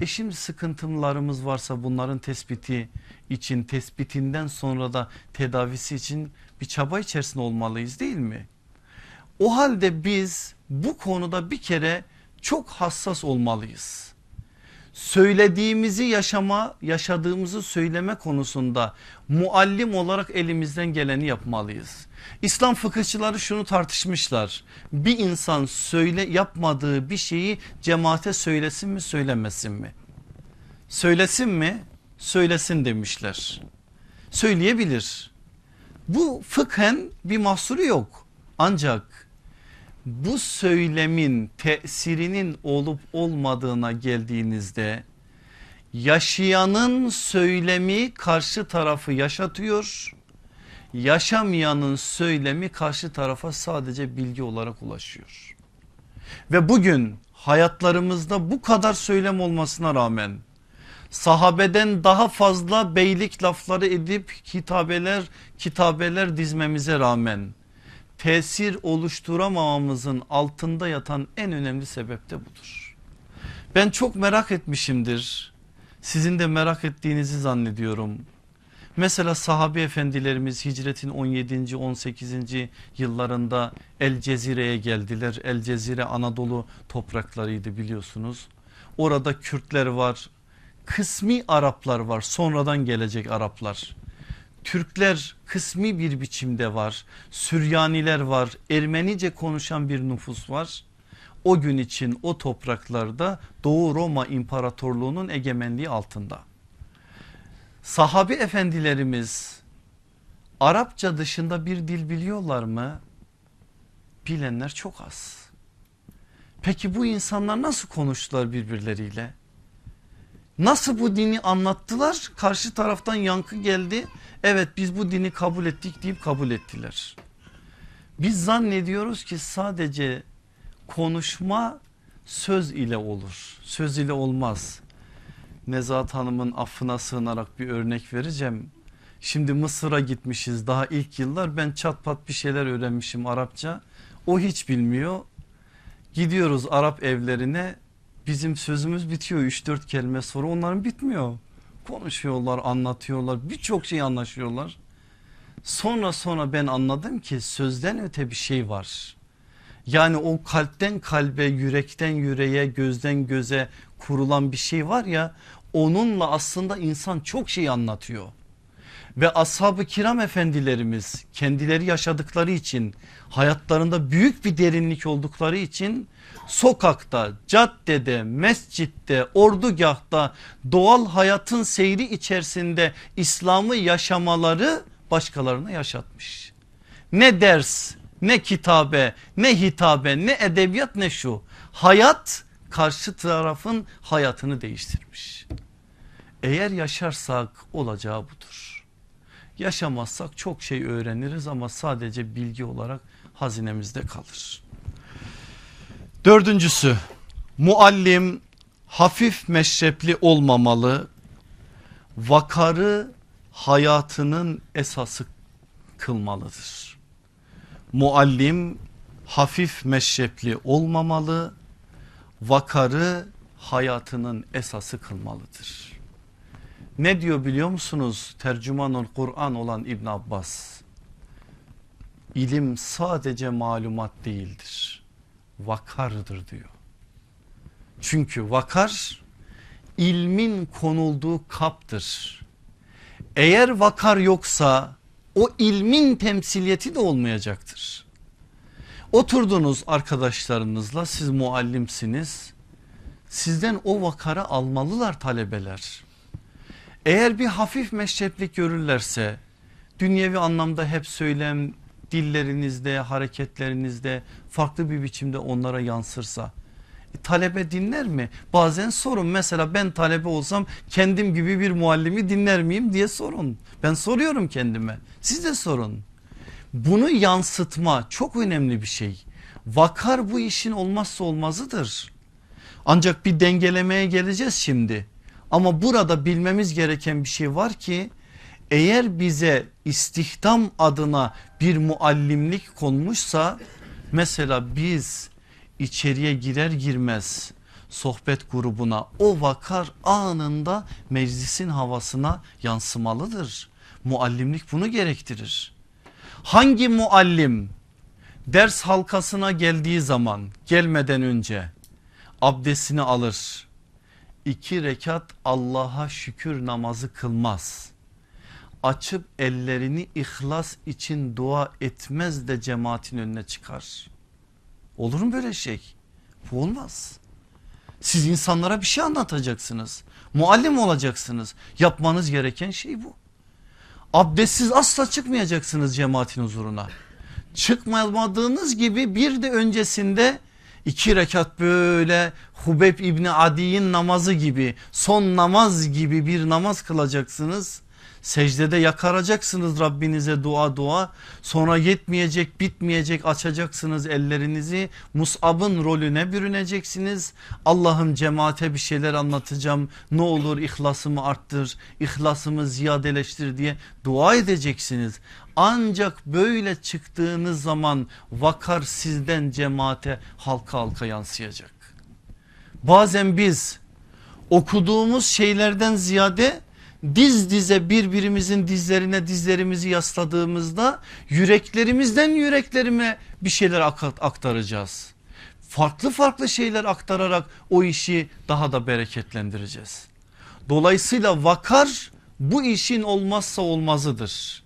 E şimdi sıkıntılarımız varsa bunların tespiti için tespitinden sonra da tedavisi için bir çaba içerisinde olmalıyız değil mi? O halde biz bu konuda bir kere çok hassas olmalıyız. Söylediğimizi yaşama, yaşadığımızı söyleme konusunda muallim olarak elimizden geleni yapmalıyız. İslam fıkıhçıları şunu tartışmışlar. Bir insan söyle yapmadığı bir şeyi cemaate söylesin mi söylemesin mi? Söylesin mi? Söylesin demişler. Söyleyebilir. Bu fıkhen bir mahsuru yok. Ancak bu söylemin tesirinin olup olmadığına geldiğinizde yaşayanın söylemi karşı tarafı yaşatıyor. Yaşamayanın söylemi karşı tarafa sadece bilgi olarak ulaşıyor. Ve bugün hayatlarımızda bu kadar söylem olmasına rağmen sahabeden daha fazla beylik lafları edip kitabeler kitabeler dizmemize rağmen tesir oluşturamamamızın altında yatan en önemli sebep de budur. Ben çok merak etmişimdir. Sizin de merak ettiğinizi zannediyorum. Mesela sahabe efendilerimiz hicretin 17. 18. yıllarında El Cezire'ye geldiler. El Cezire Anadolu topraklarıydı biliyorsunuz. Orada Kürtler var, kısmi Araplar var sonradan gelecek Araplar. Türkler kısmi bir biçimde var. Süryaniler var. Ermenice konuşan bir nüfus var. O gün için o topraklarda Doğu Roma İmparatorluğu'nun egemenliği altında. Sahabi efendilerimiz Arapça dışında bir dil biliyorlar mı? Bilenler çok az. Peki bu insanlar nasıl konuştular birbirleriyle? Nasıl bu dini anlattılar? Karşı taraftan yankı geldi. Evet biz bu dini kabul ettik deyip kabul ettiler. Biz zannediyoruz ki sadece konuşma söz ile olur. Söz ile olmaz. Nezahat Hanım'ın affına sığınarak bir örnek vereceğim. Şimdi Mısır'a gitmişiz daha ilk yıllar ben çat pat bir şeyler öğrenmişim Arapça. O hiç bilmiyor. Gidiyoruz Arap evlerine bizim sözümüz bitiyor 3-4 kelime sonra onların bitmiyor. Konuşuyorlar anlatıyorlar birçok şey anlaşıyorlar. Sonra sonra ben anladım ki sözden öte bir şey var. Yani o kalpten kalbe yürekten yüreğe gözden göze kurulan bir şey var ya onunla aslında insan çok şey anlatıyor. Ve ashab-ı kiram efendilerimiz kendileri yaşadıkları için hayatlarında büyük bir derinlik oldukları için sokakta, caddede, mescitte, ordugahta doğal hayatın seyri içerisinde İslam'ı yaşamaları başkalarına yaşatmış. Ne ders, ne kitabe, ne hitabe, ne edebiyat ne şu. Hayat karşı tarafın hayatını değiştirmiş. Eğer yaşarsak olacağı budur. Yaşamazsak çok şey öğreniriz ama sadece bilgi olarak hazinemizde kalır. Dördüncüsü muallim hafif meşrepli olmamalı. Vakarı hayatının esası kılmalıdır. Muallim hafif meşrepli olmamalı. Vakarı hayatının esası kılmalıdır. Ne diyor biliyor musunuz tercümanul Kur'an olan İbn Abbas? İlim sadece malumat değildir vakardır diyor. Çünkü vakar ilmin konulduğu kaptır. Eğer vakar yoksa o ilmin temsiliyeti de olmayacaktır. Oturdunuz arkadaşlarınızla siz muallimsiniz. Sizden o vakarı almalılar talebeler. Eğer bir hafif meşreplik görürlerse dünyevi anlamda hep söylem dillerinizde hareketlerinizde farklı bir biçimde onlara yansırsa e, talebe dinler mi? Bazen sorun mesela ben talebe olsam kendim gibi bir muallimi dinler miyim diye sorun. Ben soruyorum kendime siz de sorun. Bunu yansıtma çok önemli bir şey. Vakar bu işin olmazsa olmazıdır. Ancak bir dengelemeye geleceğiz şimdi. Ama burada bilmemiz gereken bir şey var ki eğer bize istihdam adına bir muallimlik konmuşsa mesela biz içeriye girer girmez sohbet grubuna o vakar anında meclisin havasına yansımalıdır. Muallimlik bunu gerektirir. Hangi muallim ders halkasına geldiği zaman gelmeden önce abdestini alır. iki rekat Allah'a şükür namazı kılmaz açıp ellerini ihlas için dua etmez de cemaatin önüne çıkar. Olur mu böyle şey? Bu olmaz. Siz insanlara bir şey anlatacaksınız. Muallim olacaksınız. Yapmanız gereken şey bu. Abdestsiz asla çıkmayacaksınız cemaatin huzuruna. Çıkmadığınız gibi bir de öncesinde iki rekat böyle Hubeb İbni Adi'nin namazı gibi son namaz gibi bir namaz kılacaksınız. Secdede yakaracaksınız Rabbinize dua dua sonra yetmeyecek bitmeyecek açacaksınız ellerinizi Mus'ab'ın rolüne bürüneceksiniz. Allah'ım cemaate bir şeyler anlatacağım ne olur ihlasımı arttır ihlasımı ziyadeleştir diye dua edeceksiniz. Ancak böyle çıktığınız zaman vakar sizden cemaate halka halka yansıyacak. Bazen biz okuduğumuz şeylerden ziyade diz dize birbirimizin dizlerine dizlerimizi yasladığımızda yüreklerimizden yüreklerime bir şeyler aktaracağız. Farklı farklı şeyler aktararak o işi daha da bereketlendireceğiz. Dolayısıyla vakar bu işin olmazsa olmazıdır.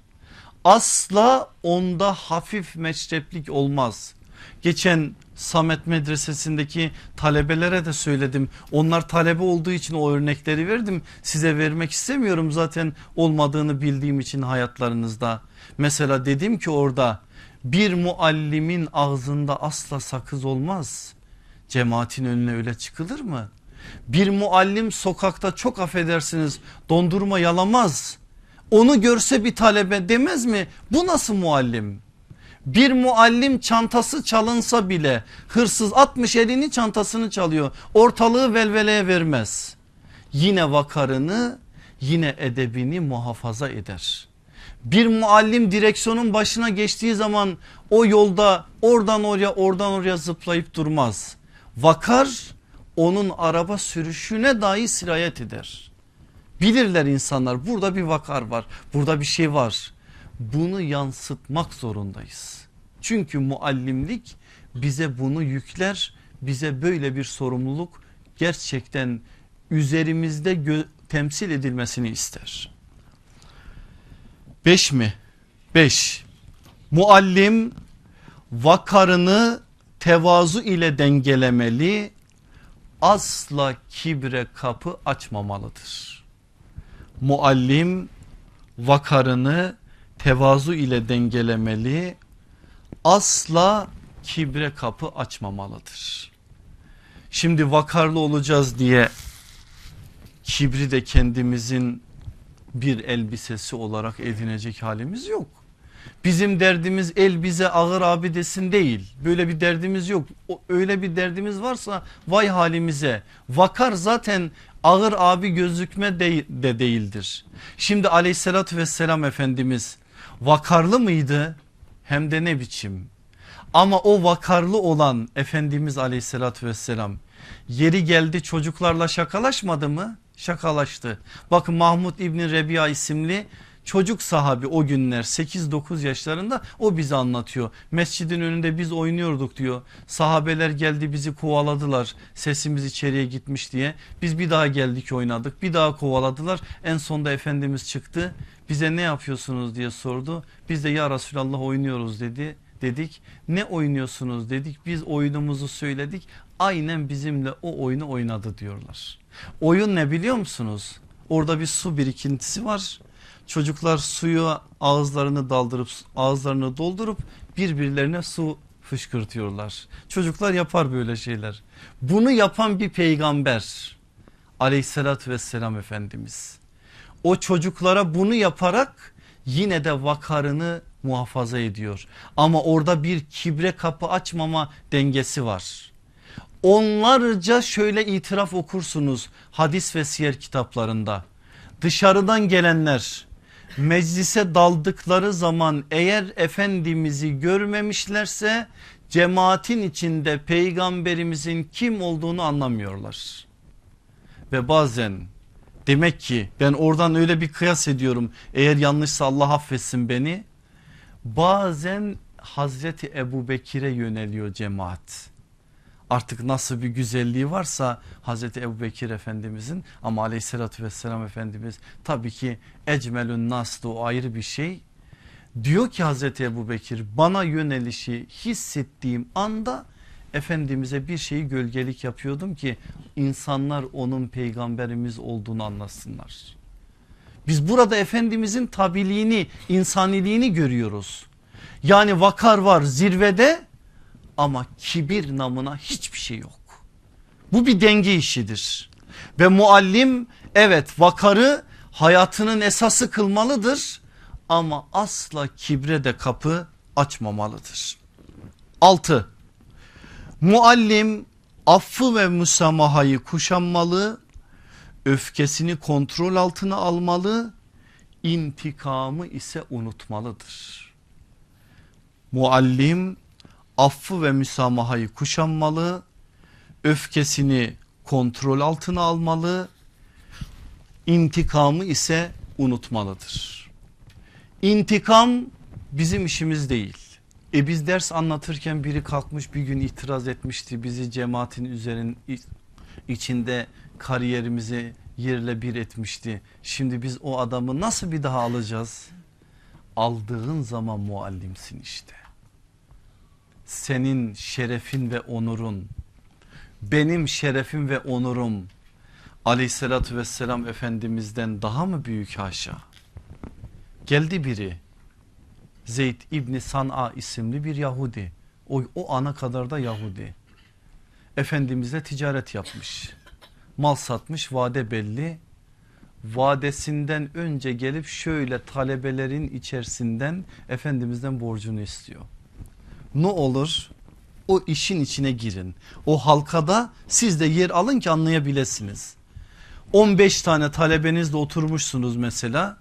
Asla onda hafif meşreplik olmaz. Geçen Samet Medresesi'ndeki talebelere de söyledim. Onlar talebe olduğu için o örnekleri verdim. Size vermek istemiyorum zaten olmadığını bildiğim için hayatlarınızda. Mesela dedim ki orada bir muallimin ağzında asla sakız olmaz. Cemaatin önüne öyle çıkılır mı? Bir muallim sokakta çok affedersiniz dondurma yalamaz. Onu görse bir talebe demez mi? Bu nasıl muallim? Bir muallim çantası çalınsa bile hırsız atmış elini çantasını çalıyor. Ortalığı velveleye vermez. Yine vakarını yine edebini muhafaza eder. Bir muallim direksiyonun başına geçtiği zaman o yolda oradan oraya oradan oraya zıplayıp durmaz. Vakar onun araba sürüşüne dahi sirayet eder. Bilirler insanlar burada bir vakar var burada bir şey var bunu yansıtmak zorundayız. Çünkü muallimlik bize bunu yükler bize böyle bir sorumluluk gerçekten üzerimizde temsil edilmesini ister. Beş mi? Beş. Muallim vakarını tevazu ile dengelemeli asla kibre kapı açmamalıdır. Muallim vakarını tevazu ile dengelemeli asla kibre kapı açmamalıdır. Şimdi vakarlı olacağız diye kibri de kendimizin bir elbisesi olarak edinecek halimiz yok. Bizim derdimiz el bize ağır abi desin değil. Böyle bir derdimiz yok. Öyle bir derdimiz varsa vay halimize. Vakar zaten ağır abi gözükme de, de değildir. Şimdi aleyhissalatü vesselam Efendimiz vakarlı mıydı? Hem de ne biçim. Ama o vakarlı olan Efendimiz aleyhissalatü vesselam yeri geldi çocuklarla şakalaşmadı mı? Şakalaştı. Bakın Mahmud İbni Rebiya isimli çocuk sahabi o günler 8-9 yaşlarında o bize anlatıyor. Mescidin önünde biz oynuyorduk diyor. Sahabeler geldi bizi kovaladılar sesimiz içeriye gitmiş diye. Biz bir daha geldik oynadık bir daha kovaladılar. En sonda Efendimiz çıktı bize ne yapıyorsunuz diye sordu. Biz de ya Resulallah oynuyoruz dedi dedik. Ne oynuyorsunuz dedik biz oyunumuzu söyledik. Aynen bizimle o oyunu oynadı diyorlar. Oyun ne biliyor musunuz? Orada bir su birikintisi var. Çocuklar suyu ağızlarını daldırıp ağızlarını doldurup birbirlerine su fışkırtıyorlar. Çocuklar yapar böyle şeyler. Bunu yapan bir peygamber aleyhissalatü vesselam efendimiz. O çocuklara bunu yaparak yine de vakarını muhafaza ediyor. Ama orada bir kibre kapı açmama dengesi var. Onlarca şöyle itiraf okursunuz hadis ve siyer kitaplarında. Dışarıdan gelenler meclise daldıkları zaman eğer Efendimiz'i görmemişlerse cemaatin içinde peygamberimizin kim olduğunu anlamıyorlar. Ve bazen demek ki ben oradan öyle bir kıyas ediyorum eğer yanlışsa Allah affetsin beni. Bazen Hazreti Ebu Bekir'e yöneliyor cemaat artık nasıl bir güzelliği varsa Hazreti Ebu Bekir Efendimizin ama aleyhissalatü vesselam Efendimiz tabii ki ecmelün naslı o ayrı bir şey. Diyor ki Hazreti Ebu Bekir bana yönelişi hissettiğim anda Efendimiz'e bir şeyi gölgelik yapıyordum ki insanlar onun peygamberimiz olduğunu anlasınlar. Biz burada Efendimizin tabiliğini insaniliğini görüyoruz. Yani vakar var zirvede ama kibir namına hiçbir şey yok. Bu bir denge işidir. Ve muallim evet vakarı hayatının esası kılmalıdır ama asla kibre de kapı açmamalıdır. 6. Muallim affı ve müsamahayı kuşanmalı, öfkesini kontrol altına almalı, intikamı ise unutmalıdır. Muallim affı ve müsamahayı kuşanmalı, öfkesini kontrol altına almalı, intikamı ise unutmalıdır. İntikam bizim işimiz değil. E biz ders anlatırken biri kalkmış bir gün itiraz etmişti bizi cemaatin üzerin içinde kariyerimizi yerle bir etmişti. Şimdi biz o adamı nasıl bir daha alacağız? Aldığın zaman muallimsin işte. Senin şerefin ve onurun benim şerefim ve onurum aleyhissalatü vesselam efendimizden daha mı büyük haşa? Geldi biri Zeyd İbni San'a isimli bir Yahudi. O, o ana kadar da Yahudi. Efendimizle ticaret yapmış. Mal satmış vade belli. Vadesinden önce gelip şöyle talebelerin içerisinden Efendimizden borcunu istiyor. Ne olur o işin içine girin. O halkada siz de yer alın ki anlayabilirsiniz. 15 tane talebenizle oturmuşsunuz mesela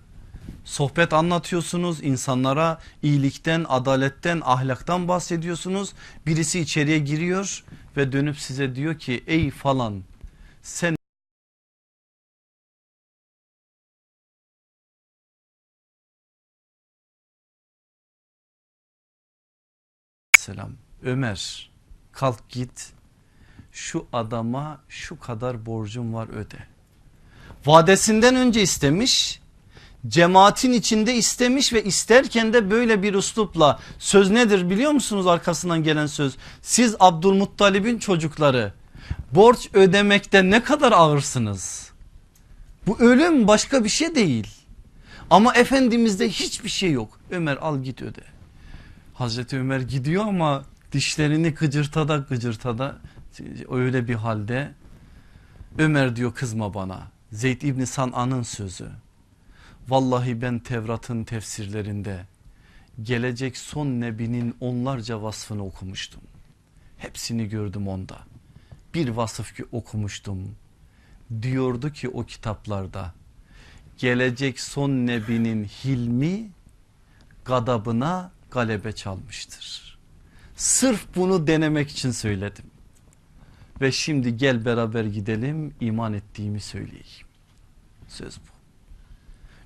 sohbet anlatıyorsunuz insanlara iyilikten adaletten ahlaktan bahsediyorsunuz birisi içeriye giriyor ve dönüp size diyor ki ey falan sen selam Ömer kalk git şu adama şu kadar borcum var öde. Vadesinden önce istemiş cemaatin içinde istemiş ve isterken de böyle bir üslupla söz nedir biliyor musunuz arkasından gelen söz? Siz Abdülmuttalib'in çocukları borç ödemekte ne kadar ağırsınız? Bu ölüm başka bir şey değil. Ama Efendimiz'de hiçbir şey yok. Ömer al git öde. Hazreti Ömer gidiyor ama dişlerini gıcırtada gıcırtada öyle bir halde. Ömer diyor kızma bana. Zeyd İbni San'an'ın sözü. Vallahi ben Tevrat'ın tefsirlerinde gelecek son nebinin onlarca vasfını okumuştum. Hepsini gördüm onda. Bir vasıf ki okumuştum. Diyordu ki o kitaplarda gelecek son nebinin hilmi gadabına galebe çalmıştır Sırf bunu denemek için söyledim. Ve şimdi gel beraber gidelim iman ettiğimi söyleyeyim. Söz bu.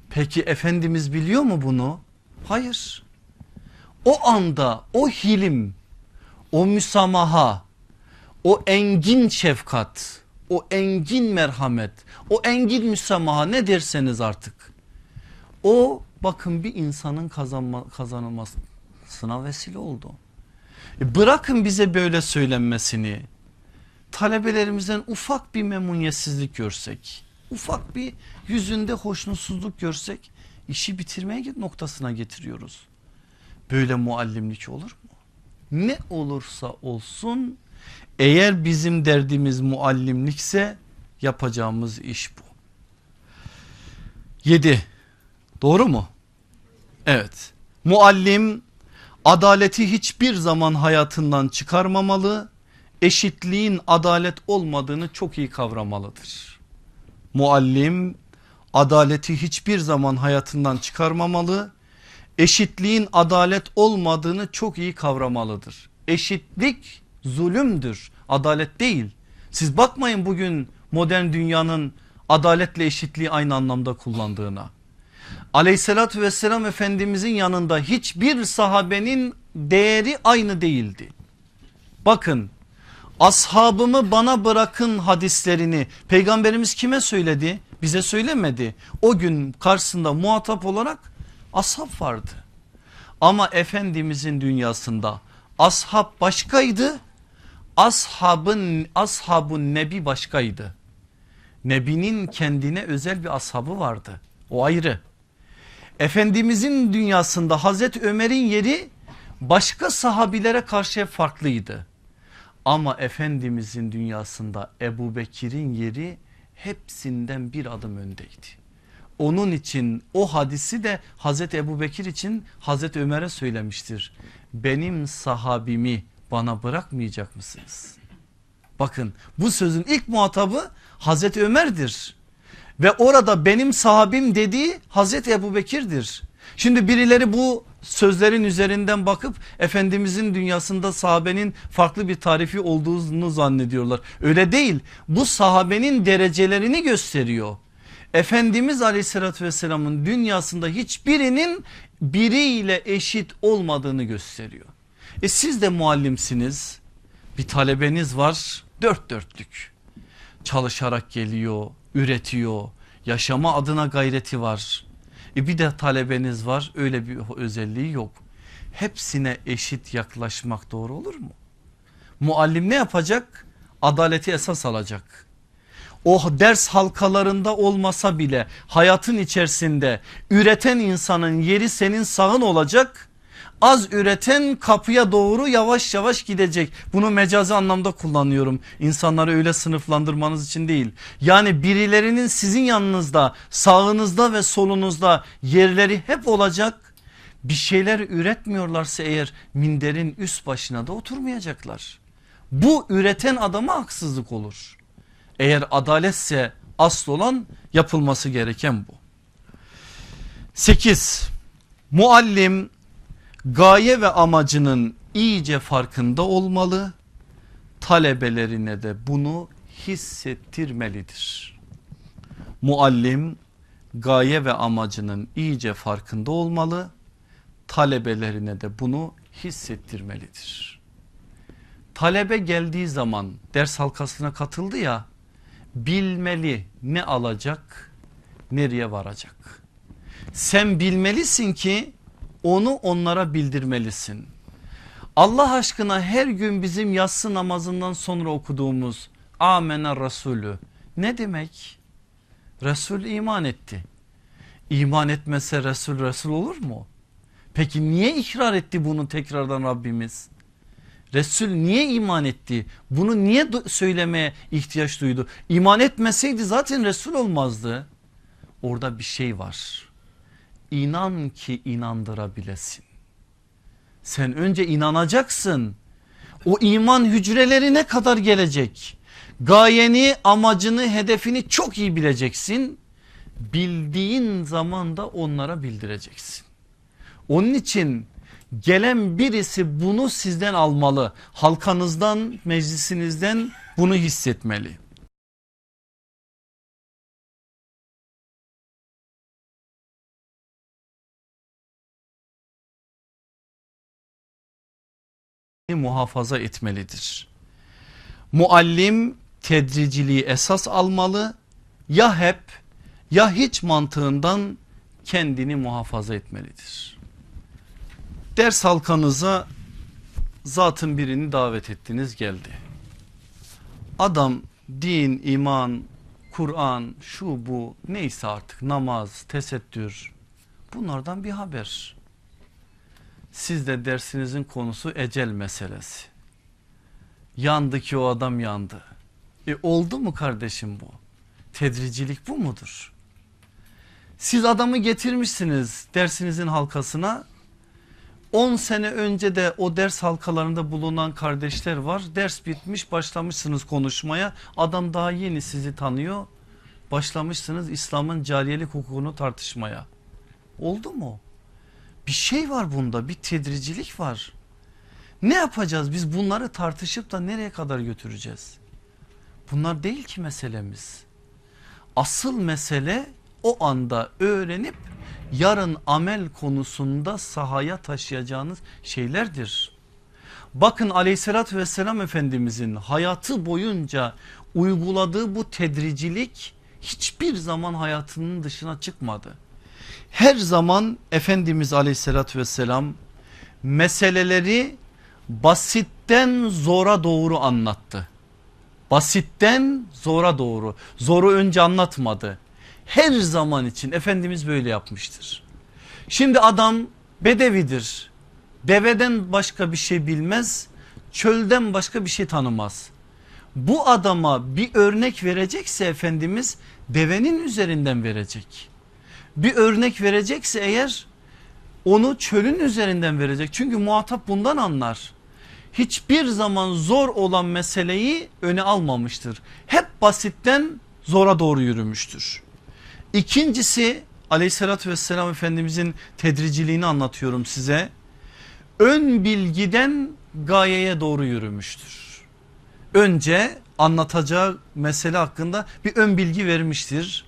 Peki Efendimiz biliyor mu bunu? Hayır. O anda o hilim, o müsamaha, o engin şefkat, o engin merhamet, o engin müsamaha ne derseniz artık. O bakın bir insanın kazanma, kazanılmasına vesile oldu. E bırakın bize böyle söylenmesini. Talebelerimizden ufak bir memnuniyetsizlik görsek, ufak bir yüzünde hoşnutsuzluk görsek işi bitirmeye noktasına getiriyoruz. Böyle muallimlik olur mu? Ne olursa olsun eğer bizim derdimiz muallimlikse yapacağımız iş bu. 7. Doğru mu? Evet. Muallim adaleti hiçbir zaman hayatından çıkarmamalı, eşitliğin adalet olmadığını çok iyi kavramalıdır. Muallim adaleti hiçbir zaman hayatından çıkarmamalı, eşitliğin adalet olmadığını çok iyi kavramalıdır. Eşitlik zulümdür, adalet değil. Siz bakmayın bugün modern dünyanın adaletle eşitliği aynı anlamda kullandığına aleyhissalatü vesselam efendimizin yanında hiçbir sahabenin değeri aynı değildi. Bakın ashabımı bana bırakın hadislerini peygamberimiz kime söyledi? Bize söylemedi. O gün karşısında muhatap olarak ashab vardı. Ama Efendimizin dünyasında ashab başkaydı. Ashabın ashabın nebi başkaydı. Nebinin kendine özel bir ashabı vardı. O ayrı. Efendimizin dünyasında Hazreti Ömer'in yeri başka sahabilere karşı farklıydı. Ama Efendimizin dünyasında Ebu Bekir'in yeri hepsinden bir adım öndeydi. Onun için o hadisi de Hazreti Ebu Bekir için Hazreti Ömer'e söylemiştir. Benim sahabimi bana bırakmayacak mısınız? Bakın bu sözün ilk muhatabı Hazreti Ömer'dir. Ve orada benim sahabim dediği Hazreti Ebu Bekir'dir. Şimdi birileri bu sözlerin üzerinden bakıp Efendimizin dünyasında sahabenin farklı bir tarifi olduğunu zannediyorlar. Öyle değil bu sahabenin derecelerini gösteriyor. Efendimiz aleyhissalatü vesselamın dünyasında hiçbirinin biriyle eşit olmadığını gösteriyor. E siz de muallimsiniz bir talebeniz var dört dörtlük çalışarak geliyor üretiyor yaşama adına gayreti var. E bir de talebeniz var öyle bir özelliği yok. Hepsine eşit yaklaşmak doğru olur mu? Muallim ne yapacak? Adaleti esas alacak. O ders halkalarında olmasa bile hayatın içerisinde üreten insanın yeri senin sağın olacak az üreten kapıya doğru yavaş yavaş gidecek. Bunu mecazi anlamda kullanıyorum. İnsanları öyle sınıflandırmanız için değil. Yani birilerinin sizin yanınızda sağınızda ve solunuzda yerleri hep olacak. Bir şeyler üretmiyorlarsa eğer minderin üst başına da oturmayacaklar. Bu üreten adama haksızlık olur. Eğer adaletse asıl olan yapılması gereken bu. 8. Muallim gaye ve amacının iyice farkında olmalı. Talebelerine de bunu hissettirmelidir. Muallim gaye ve amacının iyice farkında olmalı. Talebelerine de bunu hissettirmelidir. Talebe geldiği zaman ders halkasına katıldı ya bilmeli ne alacak nereye varacak. Sen bilmelisin ki onu onlara bildirmelisin. Allah aşkına her gün bizim yatsı namazından sonra okuduğumuz Amener Resulü ne demek? Resul iman etti. İman etmese Resul Resul olur mu? Peki niye ikrar etti bunu tekrardan Rabbimiz? Resul niye iman etti? Bunu niye söylemeye ihtiyaç duydu? İman etmeseydi zaten Resul olmazdı. Orada bir şey var. İnan ki inandırabilesin. Sen önce inanacaksın. O iman hücrelerine kadar gelecek. Gayeni, amacını, hedefini çok iyi bileceksin. Bildiğin zaman da onlara bildireceksin. Onun için gelen birisi bunu sizden almalı. Halkanızdan, meclisinizden bunu hissetmeli. Muhafaza etmelidir. Muallim tedriciliği esas almalı ya hep ya hiç mantığından kendini muhafaza etmelidir. Ders halkanıza zatın birini davet ettiniz geldi. Adam din, iman, Kur'an, şu bu neyse artık namaz, tesettür bunlardan bir haber. Siz de dersinizin konusu ecel meselesi. Yandı ki o adam yandı. E oldu mu kardeşim bu? Tedricilik bu mudur? Siz adamı getirmişsiniz dersinizin halkasına. 10 sene önce de o ders halkalarında bulunan kardeşler var. Ders bitmiş başlamışsınız konuşmaya. Adam daha yeni sizi tanıyor. Başlamışsınız İslam'ın cariyelik hukukunu tartışmaya. Oldu mu? Bir şey var bunda bir tedricilik var. Ne yapacağız biz bunları tartışıp da nereye kadar götüreceğiz? Bunlar değil ki meselemiz. Asıl mesele o anda öğrenip yarın amel konusunda sahaya taşıyacağınız şeylerdir. Bakın aleyhissalatü vesselam efendimizin hayatı boyunca uyguladığı bu tedricilik hiçbir zaman hayatının dışına çıkmadı her zaman Efendimiz aleyhissalatü vesselam meseleleri basitten zora doğru anlattı. Basitten zora doğru zoru önce anlatmadı. Her zaman için Efendimiz böyle yapmıştır. Şimdi adam bedevidir Deveden başka bir şey bilmez. Çölden başka bir şey tanımaz. Bu adama bir örnek verecekse Efendimiz devenin üzerinden verecek. Bir örnek verecekse eğer onu çölün üzerinden verecek. Çünkü muhatap bundan anlar. Hiçbir zaman zor olan meseleyi öne almamıştır. Hep basitten zora doğru yürümüştür. İkincisi aleyhissalatü vesselam efendimizin tedriciliğini anlatıyorum size. Ön bilgiden gayeye doğru yürümüştür. Önce anlatacağı mesele hakkında bir ön bilgi vermiştir.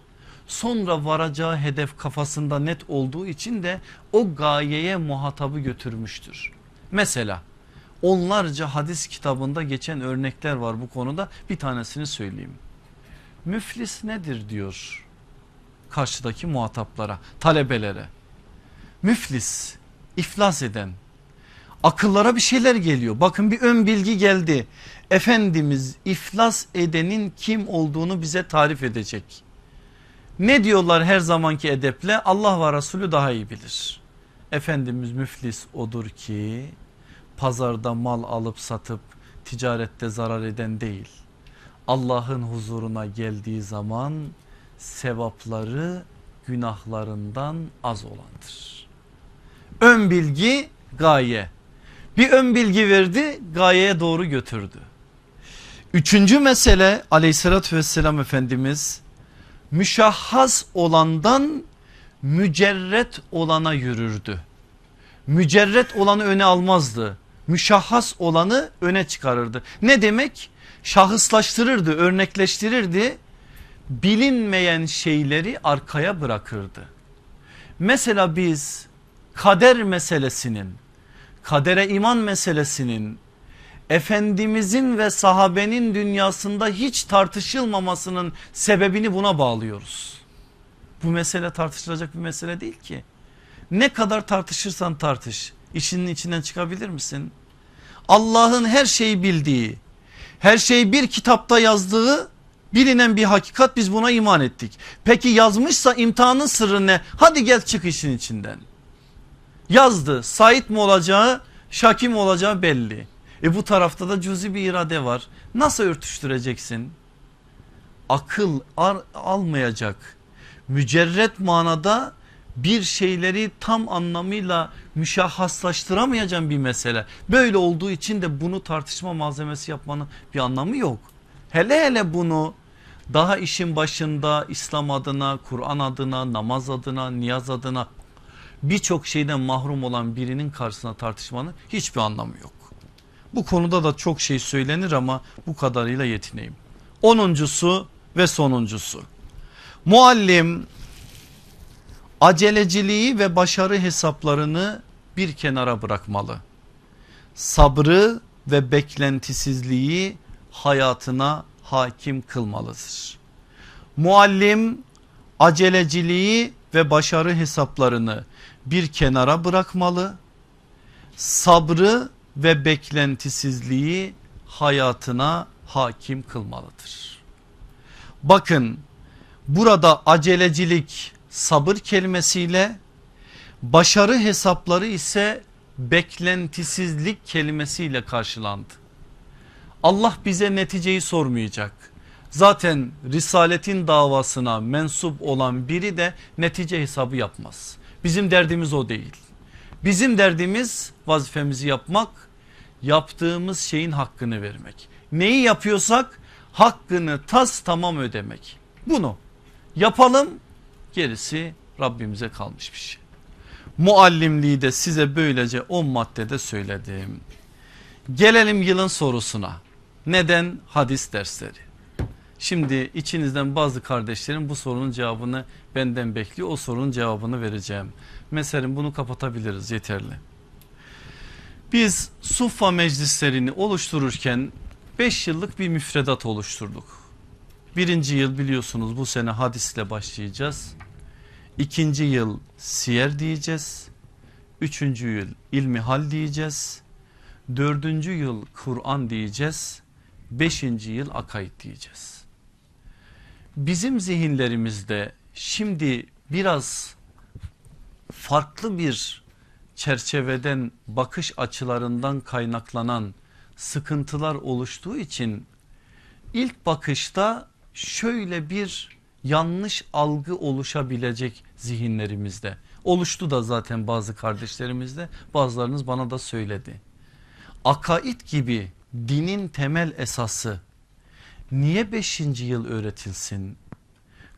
Sonra varacağı hedef kafasında net olduğu için de o gayeye muhatabı götürmüştür. Mesela onlarca hadis kitabında geçen örnekler var bu konuda bir tanesini söyleyeyim. Müflis nedir diyor karşıdaki muhataplara talebelere. Müflis iflas eden akıllara bir şeyler geliyor. Bakın bir ön bilgi geldi. Efendimiz iflas edenin kim olduğunu bize tarif edecek. Ne diyorlar her zamanki edeple Allah ve Resulü daha iyi bilir. Efendimiz müflis odur ki pazarda mal alıp satıp ticarette zarar eden değil. Allah'ın huzuruna geldiği zaman sevapları günahlarından az olandır. Ön bilgi gaye. Bir ön bilgi verdi gayeye doğru götürdü. Üçüncü mesele aleyhissalatü vesselam Efendimiz müşahhas olandan mücerret olana yürürdü. Mücerret olanı öne almazdı. Müşahhas olanı öne çıkarırdı. Ne demek? Şahıslaştırırdı, örnekleştirirdi. Bilinmeyen şeyleri arkaya bırakırdı. Mesela biz kader meselesinin, kadere iman meselesinin Efendimizin ve sahabenin dünyasında hiç tartışılmamasının sebebini buna bağlıyoruz. Bu mesele tartışılacak bir mesele değil ki. Ne kadar tartışırsan tartış işinin içinden çıkabilir misin? Allah'ın her şeyi bildiği her şeyi bir kitapta yazdığı bilinen bir hakikat biz buna iman ettik. Peki yazmışsa imtihanın sırrı ne? Hadi gel çık işin içinden. Yazdı Sait mi olacağı Şakim olacağı belli. E bu tarafta da cüzi bir irade var. Nasıl örtüştüreceksin? Akıl almayacak. Mücerret manada bir şeyleri tam anlamıyla müşahhaslaştıramayacağın bir mesele. Böyle olduğu için de bunu tartışma malzemesi yapmanın bir anlamı yok. Hele hele bunu daha işin başında İslam adına, Kur'an adına, namaz adına, niyaz adına birçok şeyden mahrum olan birinin karşısına tartışmanın hiçbir anlamı yok. Bu konuda da çok şey söylenir ama bu kadarıyla yetineyim. Onuncusu ve sonuncusu. Muallim aceleciliği ve başarı hesaplarını bir kenara bırakmalı. Sabrı ve beklentisizliği hayatına hakim kılmalıdır. Muallim aceleciliği ve başarı hesaplarını bir kenara bırakmalı. Sabrı ve beklentisizliği hayatına hakim kılmalıdır. Bakın burada acelecilik sabır kelimesiyle başarı hesapları ise beklentisizlik kelimesiyle karşılandı. Allah bize neticeyi sormayacak. Zaten risaletin davasına mensup olan biri de netice hesabı yapmaz. Bizim derdimiz o değil. Bizim derdimiz vazifemizi yapmak, yaptığımız şeyin hakkını vermek. Neyi yapıyorsak hakkını tas tamam ödemek. Bunu yapalım gerisi Rabbimize kalmış bir şey. Muallimliği de size böylece 10 maddede söyledim. Gelelim yılın sorusuna. Neden hadis dersleri? Şimdi içinizden bazı kardeşlerim bu sorunun cevabını benden bekliyor. O sorunun cevabını vereceğim. Mesela bunu kapatabiliriz yeterli. Biz Suffa meclislerini oluştururken 5 yıllık bir müfredat oluşturduk. Birinci yıl biliyorsunuz bu sene hadisle başlayacağız. İkinci yıl siyer diyeceğiz. Üçüncü yıl ilmi hal diyeceğiz. Dördüncü yıl Kur'an diyeceğiz. Beşinci yıl akaid diyeceğiz. Bizim zihinlerimizde şimdi biraz farklı bir çerçeveden bakış açılarından kaynaklanan sıkıntılar oluştuğu için ilk bakışta şöyle bir yanlış algı oluşabilecek zihinlerimizde. Oluştu da zaten bazı kardeşlerimizde bazılarınız bana da söyledi. Akaid gibi dinin temel esası niye 5. yıl öğretilsin?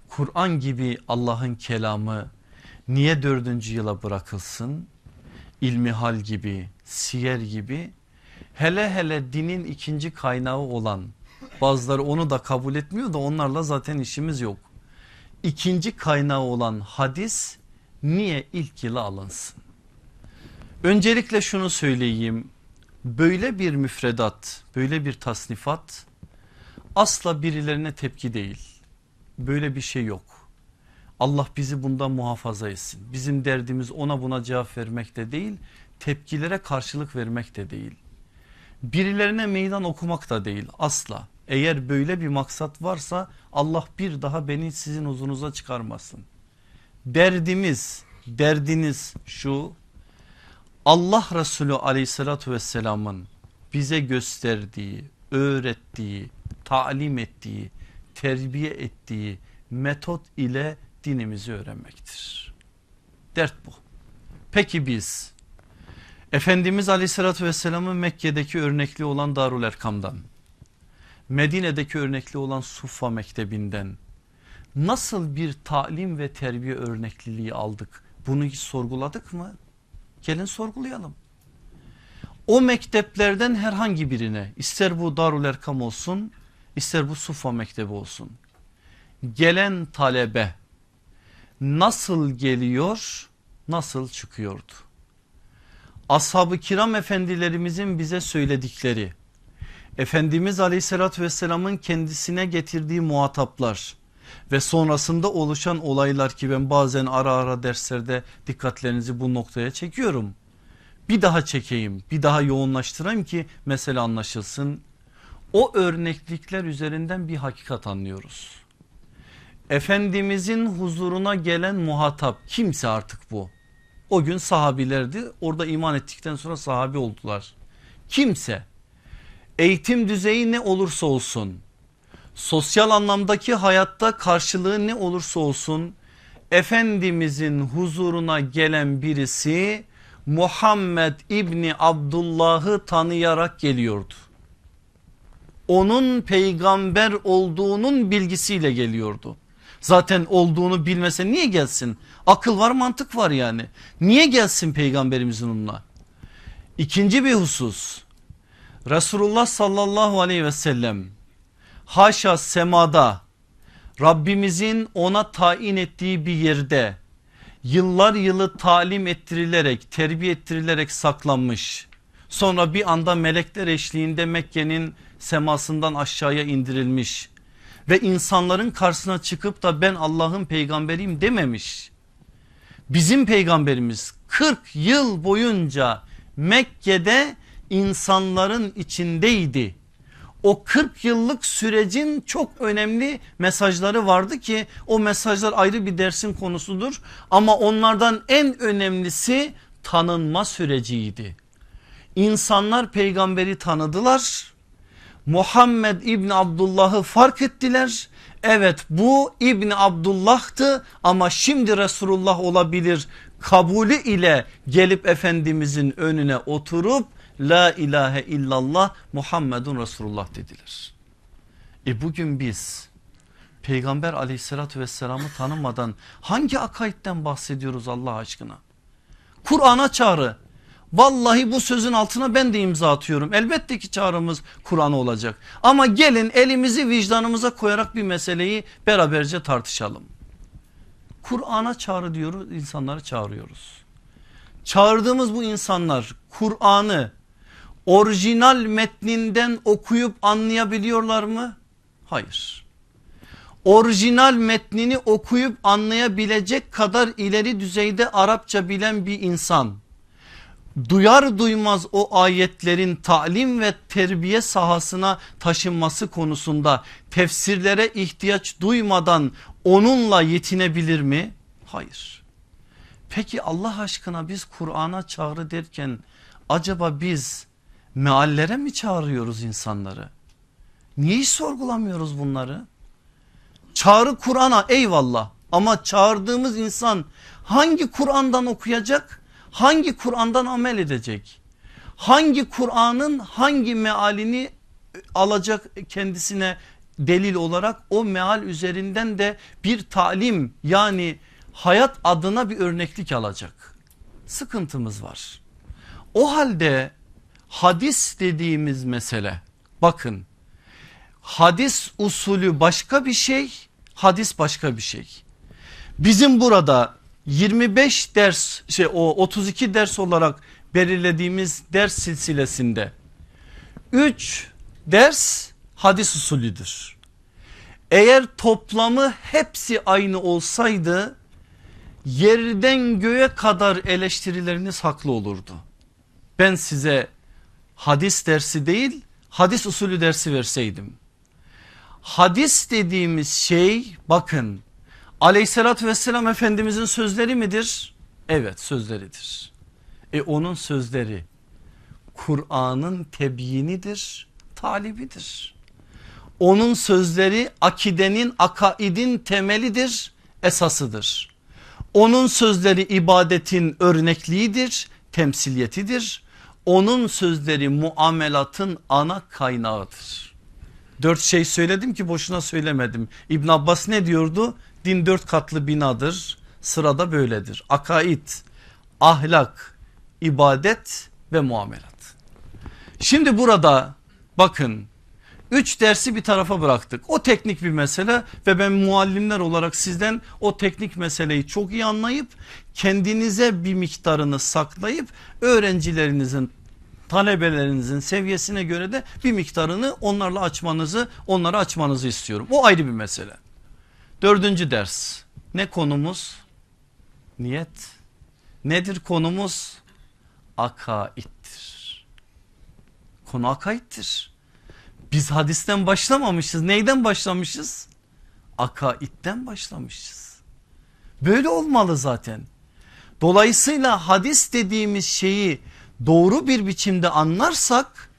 Kur'an gibi Allah'ın kelamı niye 4. yıla bırakılsın? İlmihal gibi, siyer gibi hele hele dinin ikinci kaynağı olan bazıları onu da kabul etmiyor da onlarla zaten işimiz yok. İkinci kaynağı olan hadis niye ilk yıla alınsın? Öncelikle şunu söyleyeyim böyle bir müfredat böyle bir tasnifat asla birilerine tepki değil. Böyle bir şey yok. Allah bizi bundan muhafaza etsin. Bizim derdimiz ona buna cevap vermek de değil tepkilere karşılık vermek de değil. Birilerine meydan okumak da değil asla. Eğer böyle bir maksat varsa Allah bir daha beni sizin huzurunuza çıkarmasın. Derdimiz derdiniz şu Allah Resulü aleyhissalatü vesselamın bize gösterdiği, öğrettiği, talim ettiği, terbiye ettiği metot ile dinimizi öğrenmektir. Dert bu. Peki biz Efendimiz aleyhissalatü vesselamın Mekke'deki örnekli olan Darul Erkam'dan, Medine'deki örnekli olan Suffa Mektebinden nasıl bir talim ve terbiye örnekliliği aldık? Bunu hiç sorguladık mı? Gelin sorgulayalım. O mekteplerden herhangi birine ister bu Darul Erkam olsun ister bu Suffa Mektebi olsun. Gelen talebe nasıl geliyor nasıl çıkıyordu? Ashab-ı kiram efendilerimizin bize söyledikleri Efendimiz aleyhissalatü vesselamın kendisine getirdiği muhataplar ve sonrasında oluşan olaylar ki ben bazen ara ara derslerde dikkatlerinizi bu noktaya çekiyorum. Bir daha çekeyim bir daha yoğunlaştırayım ki mesele anlaşılsın. O örneklikler üzerinden bir hakikat anlıyoruz. Efendimizin huzuruna gelen muhatap kimse artık bu. O gün sahabilerdi orada iman ettikten sonra sahabi oldular. Kimse eğitim düzeyi ne olursa olsun sosyal anlamdaki hayatta karşılığı ne olursa olsun Efendimizin huzuruna gelen birisi Muhammed İbni Abdullah'ı tanıyarak geliyordu. Onun peygamber olduğunun bilgisiyle geliyordu. Zaten olduğunu bilmese niye gelsin? Akıl var mantık var yani. Niye gelsin peygamberimizin onunla? İkinci bir husus. Resulullah sallallahu aleyhi ve sellem haşa semada Rabbimizin ona tayin ettiği bir yerde yıllar yılı talim ettirilerek terbiye ettirilerek saklanmış. Sonra bir anda melekler eşliğinde Mekke'nin semasından aşağıya indirilmiş ve insanların karşısına çıkıp da ben Allah'ın peygamberiyim dememiş. Bizim peygamberimiz 40 yıl boyunca Mekke'de insanların içindeydi. O 40 yıllık sürecin çok önemli mesajları vardı ki o mesajlar ayrı bir dersin konusudur. Ama onlardan en önemlisi tanınma süreciydi. İnsanlar peygamberi tanıdılar. Muhammed İbni Abdullah'ı fark ettiler. Evet bu İbni Abdullah'tı ama şimdi Resulullah olabilir kabulü ile gelip Efendimizin önüne oturup La ilahe illallah Muhammedun Resulullah dediler. E bugün biz peygamber aleyhissalatü vesselamı tanımadan hangi akaitten bahsediyoruz Allah aşkına? Kur'an'a çağrı. Vallahi bu sözün altına ben de imza atıyorum. Elbette ki çağrımız Kur'an olacak. Ama gelin elimizi vicdanımıza koyarak bir meseleyi beraberce tartışalım. Kur'an'a çağrı diyoruz insanları çağırıyoruz. Çağırdığımız bu insanlar Kur'an'ı orijinal metninden okuyup anlayabiliyorlar mı? Hayır. Orijinal metnini okuyup anlayabilecek kadar ileri düzeyde Arapça bilen bir insan duyar duymaz o ayetlerin talim ve terbiye sahasına taşınması konusunda tefsirlere ihtiyaç duymadan onunla yetinebilir mi? Hayır. Peki Allah aşkına biz Kur'an'a çağrı derken acaba biz meallere mi çağırıyoruz insanları? Niye hiç sorgulamıyoruz bunları? Çağrı Kur'an'a eyvallah ama çağırdığımız insan hangi Kur'an'dan okuyacak? Hangi Kur'an'dan amel edecek? Hangi Kur'an'ın hangi mealini alacak kendisine delil olarak o meal üzerinden de bir talim yani hayat adına bir örneklik alacak. Sıkıntımız var. O halde hadis dediğimiz mesele bakın hadis usulü başka bir şey hadis başka bir şey. Bizim burada 25 ders şey o 32 ders olarak belirlediğimiz ders silsilesinde 3 ders hadis usulüdür. Eğer toplamı hepsi aynı olsaydı yerden göğe kadar eleştirileriniz haklı olurdu. Ben size hadis dersi değil hadis usulü dersi verseydim. Hadis dediğimiz şey bakın aleyhissalatü vesselam efendimizin sözleri midir? Evet sözleridir. E onun sözleri Kur'an'ın tebyinidir, talibidir. Onun sözleri akidenin, akaidin temelidir, esasıdır. Onun sözleri ibadetin örnekliğidir, temsiliyetidir. Onun sözleri muamelatın ana kaynağıdır. Dört şey söyledim ki boşuna söylemedim. İbn Abbas ne diyordu? Din dört katlı binadır. Sırada böyledir. Akaid, ahlak, ibadet ve muamelat. Şimdi burada bakın Üç dersi bir tarafa bıraktık. O teknik bir mesele ve ben muallimler olarak sizden o teknik meseleyi çok iyi anlayıp kendinize bir miktarını saklayıp öğrencilerinizin talebelerinizin seviyesine göre de bir miktarını onlarla açmanızı onlara açmanızı istiyorum. O ayrı bir mesele. Dördüncü ders ne konumuz? Niyet. Nedir konumuz? Akaittir. Konu akaittir. Biz hadisten başlamamışız. Neyden başlamışız? Akaitten başlamışız. Böyle olmalı zaten. Dolayısıyla hadis dediğimiz şeyi doğru bir biçimde anlarsak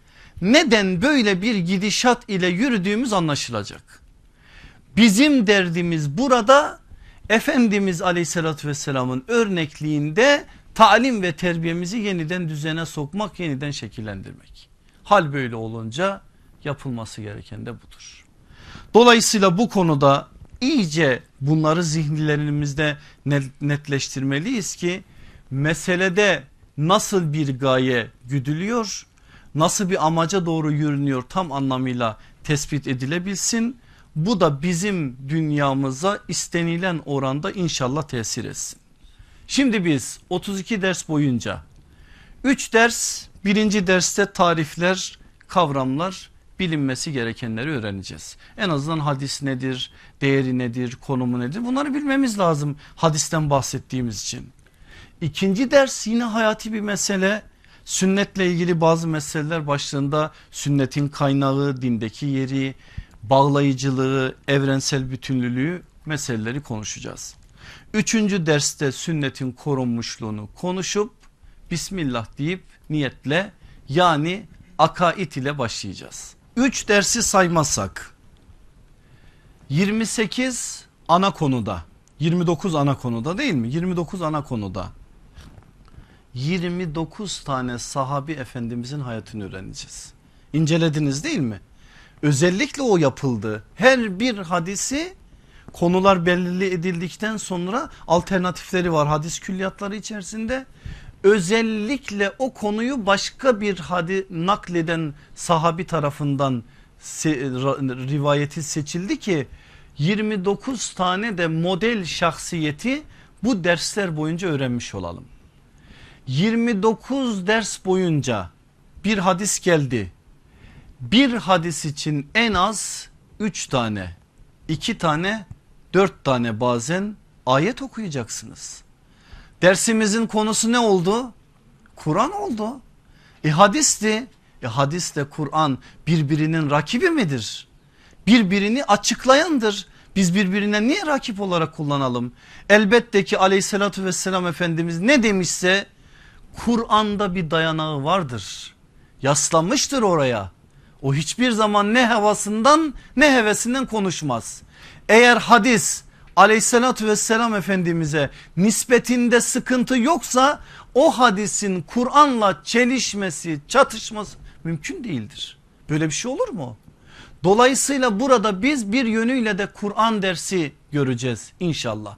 neden böyle bir gidişat ile yürüdüğümüz anlaşılacak. Bizim derdimiz burada Efendimiz aleyhissalatü vesselamın örnekliğinde talim ve terbiyemizi yeniden düzene sokmak yeniden şekillendirmek. Hal böyle olunca yapılması gereken de budur. Dolayısıyla bu konuda iyice bunları zihinlerimizde netleştirmeliyiz ki meselede nasıl bir gaye güdülüyor nasıl bir amaca doğru yürünüyor tam anlamıyla tespit edilebilsin. Bu da bizim dünyamıza istenilen oranda inşallah tesir etsin. Şimdi biz 32 ders boyunca 3 ders birinci derste tarifler kavramlar bilinmesi gerekenleri öğreneceğiz. En azından hadis nedir, değeri nedir, konumu nedir bunları bilmemiz lazım hadisten bahsettiğimiz için. İkinci ders yine hayati bir mesele sünnetle ilgili bazı meseleler başlığında sünnetin kaynağı, dindeki yeri, bağlayıcılığı, evrensel bütünlülüğü meseleleri konuşacağız. Üçüncü derste sünnetin korunmuşluğunu konuşup Bismillah deyip niyetle yani akaid ile başlayacağız. 3 dersi saymazsak 28 ana konuda 29 ana konuda değil mi 29 ana konuda 29 tane sahabi efendimizin hayatını öğreneceğiz. İncelediniz değil mi? Özellikle o yapıldı. Her bir hadisi konular belirli edildikten sonra alternatifleri var hadis külliyatları içerisinde özellikle o konuyu başka bir hadi nakleden sahabi tarafından se, rivayeti seçildi ki 29 tane de model şahsiyeti bu dersler boyunca öğrenmiş olalım. 29 ders boyunca bir hadis geldi. Bir hadis için en az 3 tane, 2 tane, 4 tane bazen ayet okuyacaksınız. Dersimizin konusu ne oldu? Kur'an oldu. E hadisti. E hadis de Kur'an birbirinin rakibi midir? Birbirini açıklayandır. Biz birbirine niye rakip olarak kullanalım? Elbette ki aleyhissalatü vesselam Efendimiz ne demişse Kur'an'da bir dayanağı vardır. Yaslanmıştır oraya. O hiçbir zaman ne havasından ne hevesinden konuşmaz. Eğer hadis aleyhissalatü vesselam efendimize nispetinde sıkıntı yoksa o hadisin Kur'an'la çelişmesi çatışması mümkün değildir. Böyle bir şey olur mu? Dolayısıyla burada biz bir yönüyle de Kur'an dersi göreceğiz inşallah.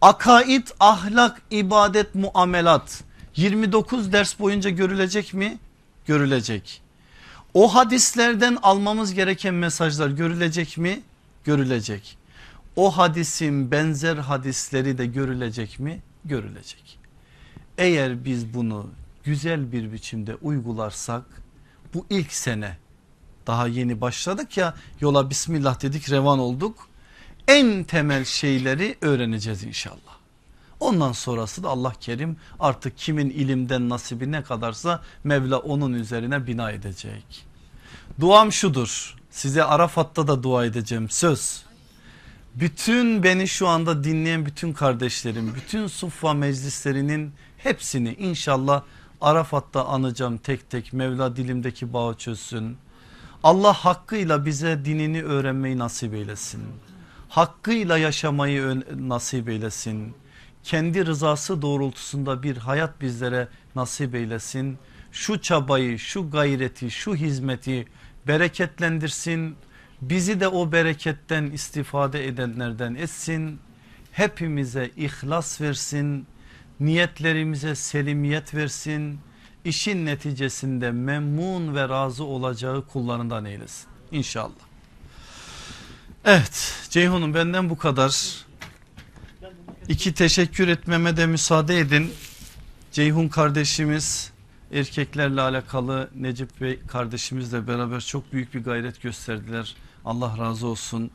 Akaid, ahlak, ibadet, muamelat 29 ders boyunca görülecek mi? Görülecek. O hadislerden almamız gereken mesajlar görülecek mi? Görülecek. O hadisin benzer hadisleri de görülecek mi? Görülecek. Eğer biz bunu güzel bir biçimde uygularsak bu ilk sene daha yeni başladık ya yola bismillah dedik revan olduk. En temel şeyleri öğreneceğiz inşallah. Ondan sonrası da Allah kerim artık kimin ilimden nasibi ne kadarsa Mevla onun üzerine bina edecek. Duam şudur size Arafat'ta da dua edeceğim söz. Bütün beni şu anda dinleyen bütün kardeşlerim bütün suffa meclislerinin hepsini inşallah Arafat'ta anacağım tek tek Mevla dilimdeki bağı çözsün. Allah hakkıyla bize dinini öğrenmeyi nasip eylesin. Hakkıyla yaşamayı nasip eylesin. Kendi rızası doğrultusunda bir hayat bizlere nasip eylesin. Şu çabayı, şu gayreti, şu hizmeti bereketlendirsin. Bizi de o bereketten istifade edenlerden etsin. Hepimize ihlas versin. Niyetlerimize selimiyet versin işin neticesinde memnun ve razı olacağı kullarından eylesin inşallah. Evet Ceyhun'um benden bu kadar. İki teşekkür etmeme de müsaade edin. Ceyhun kardeşimiz erkeklerle alakalı Necip Bey kardeşimizle beraber çok büyük bir gayret gösterdiler. Allah razı olsun.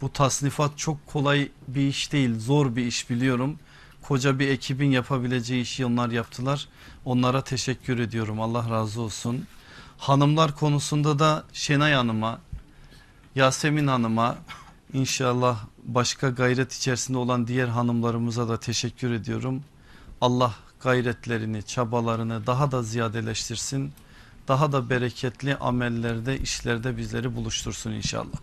Bu tasnifat çok kolay bir iş değil zor bir iş biliyorum koca bir ekibin yapabileceği işi onlar yaptılar. Onlara teşekkür ediyorum Allah razı olsun. Hanımlar konusunda da Şenay Hanım'a, Yasemin Hanım'a inşallah başka gayret içerisinde olan diğer hanımlarımıza da teşekkür ediyorum. Allah gayretlerini, çabalarını daha da ziyadeleştirsin. Daha da bereketli amellerde, işlerde bizleri buluştursun inşallah.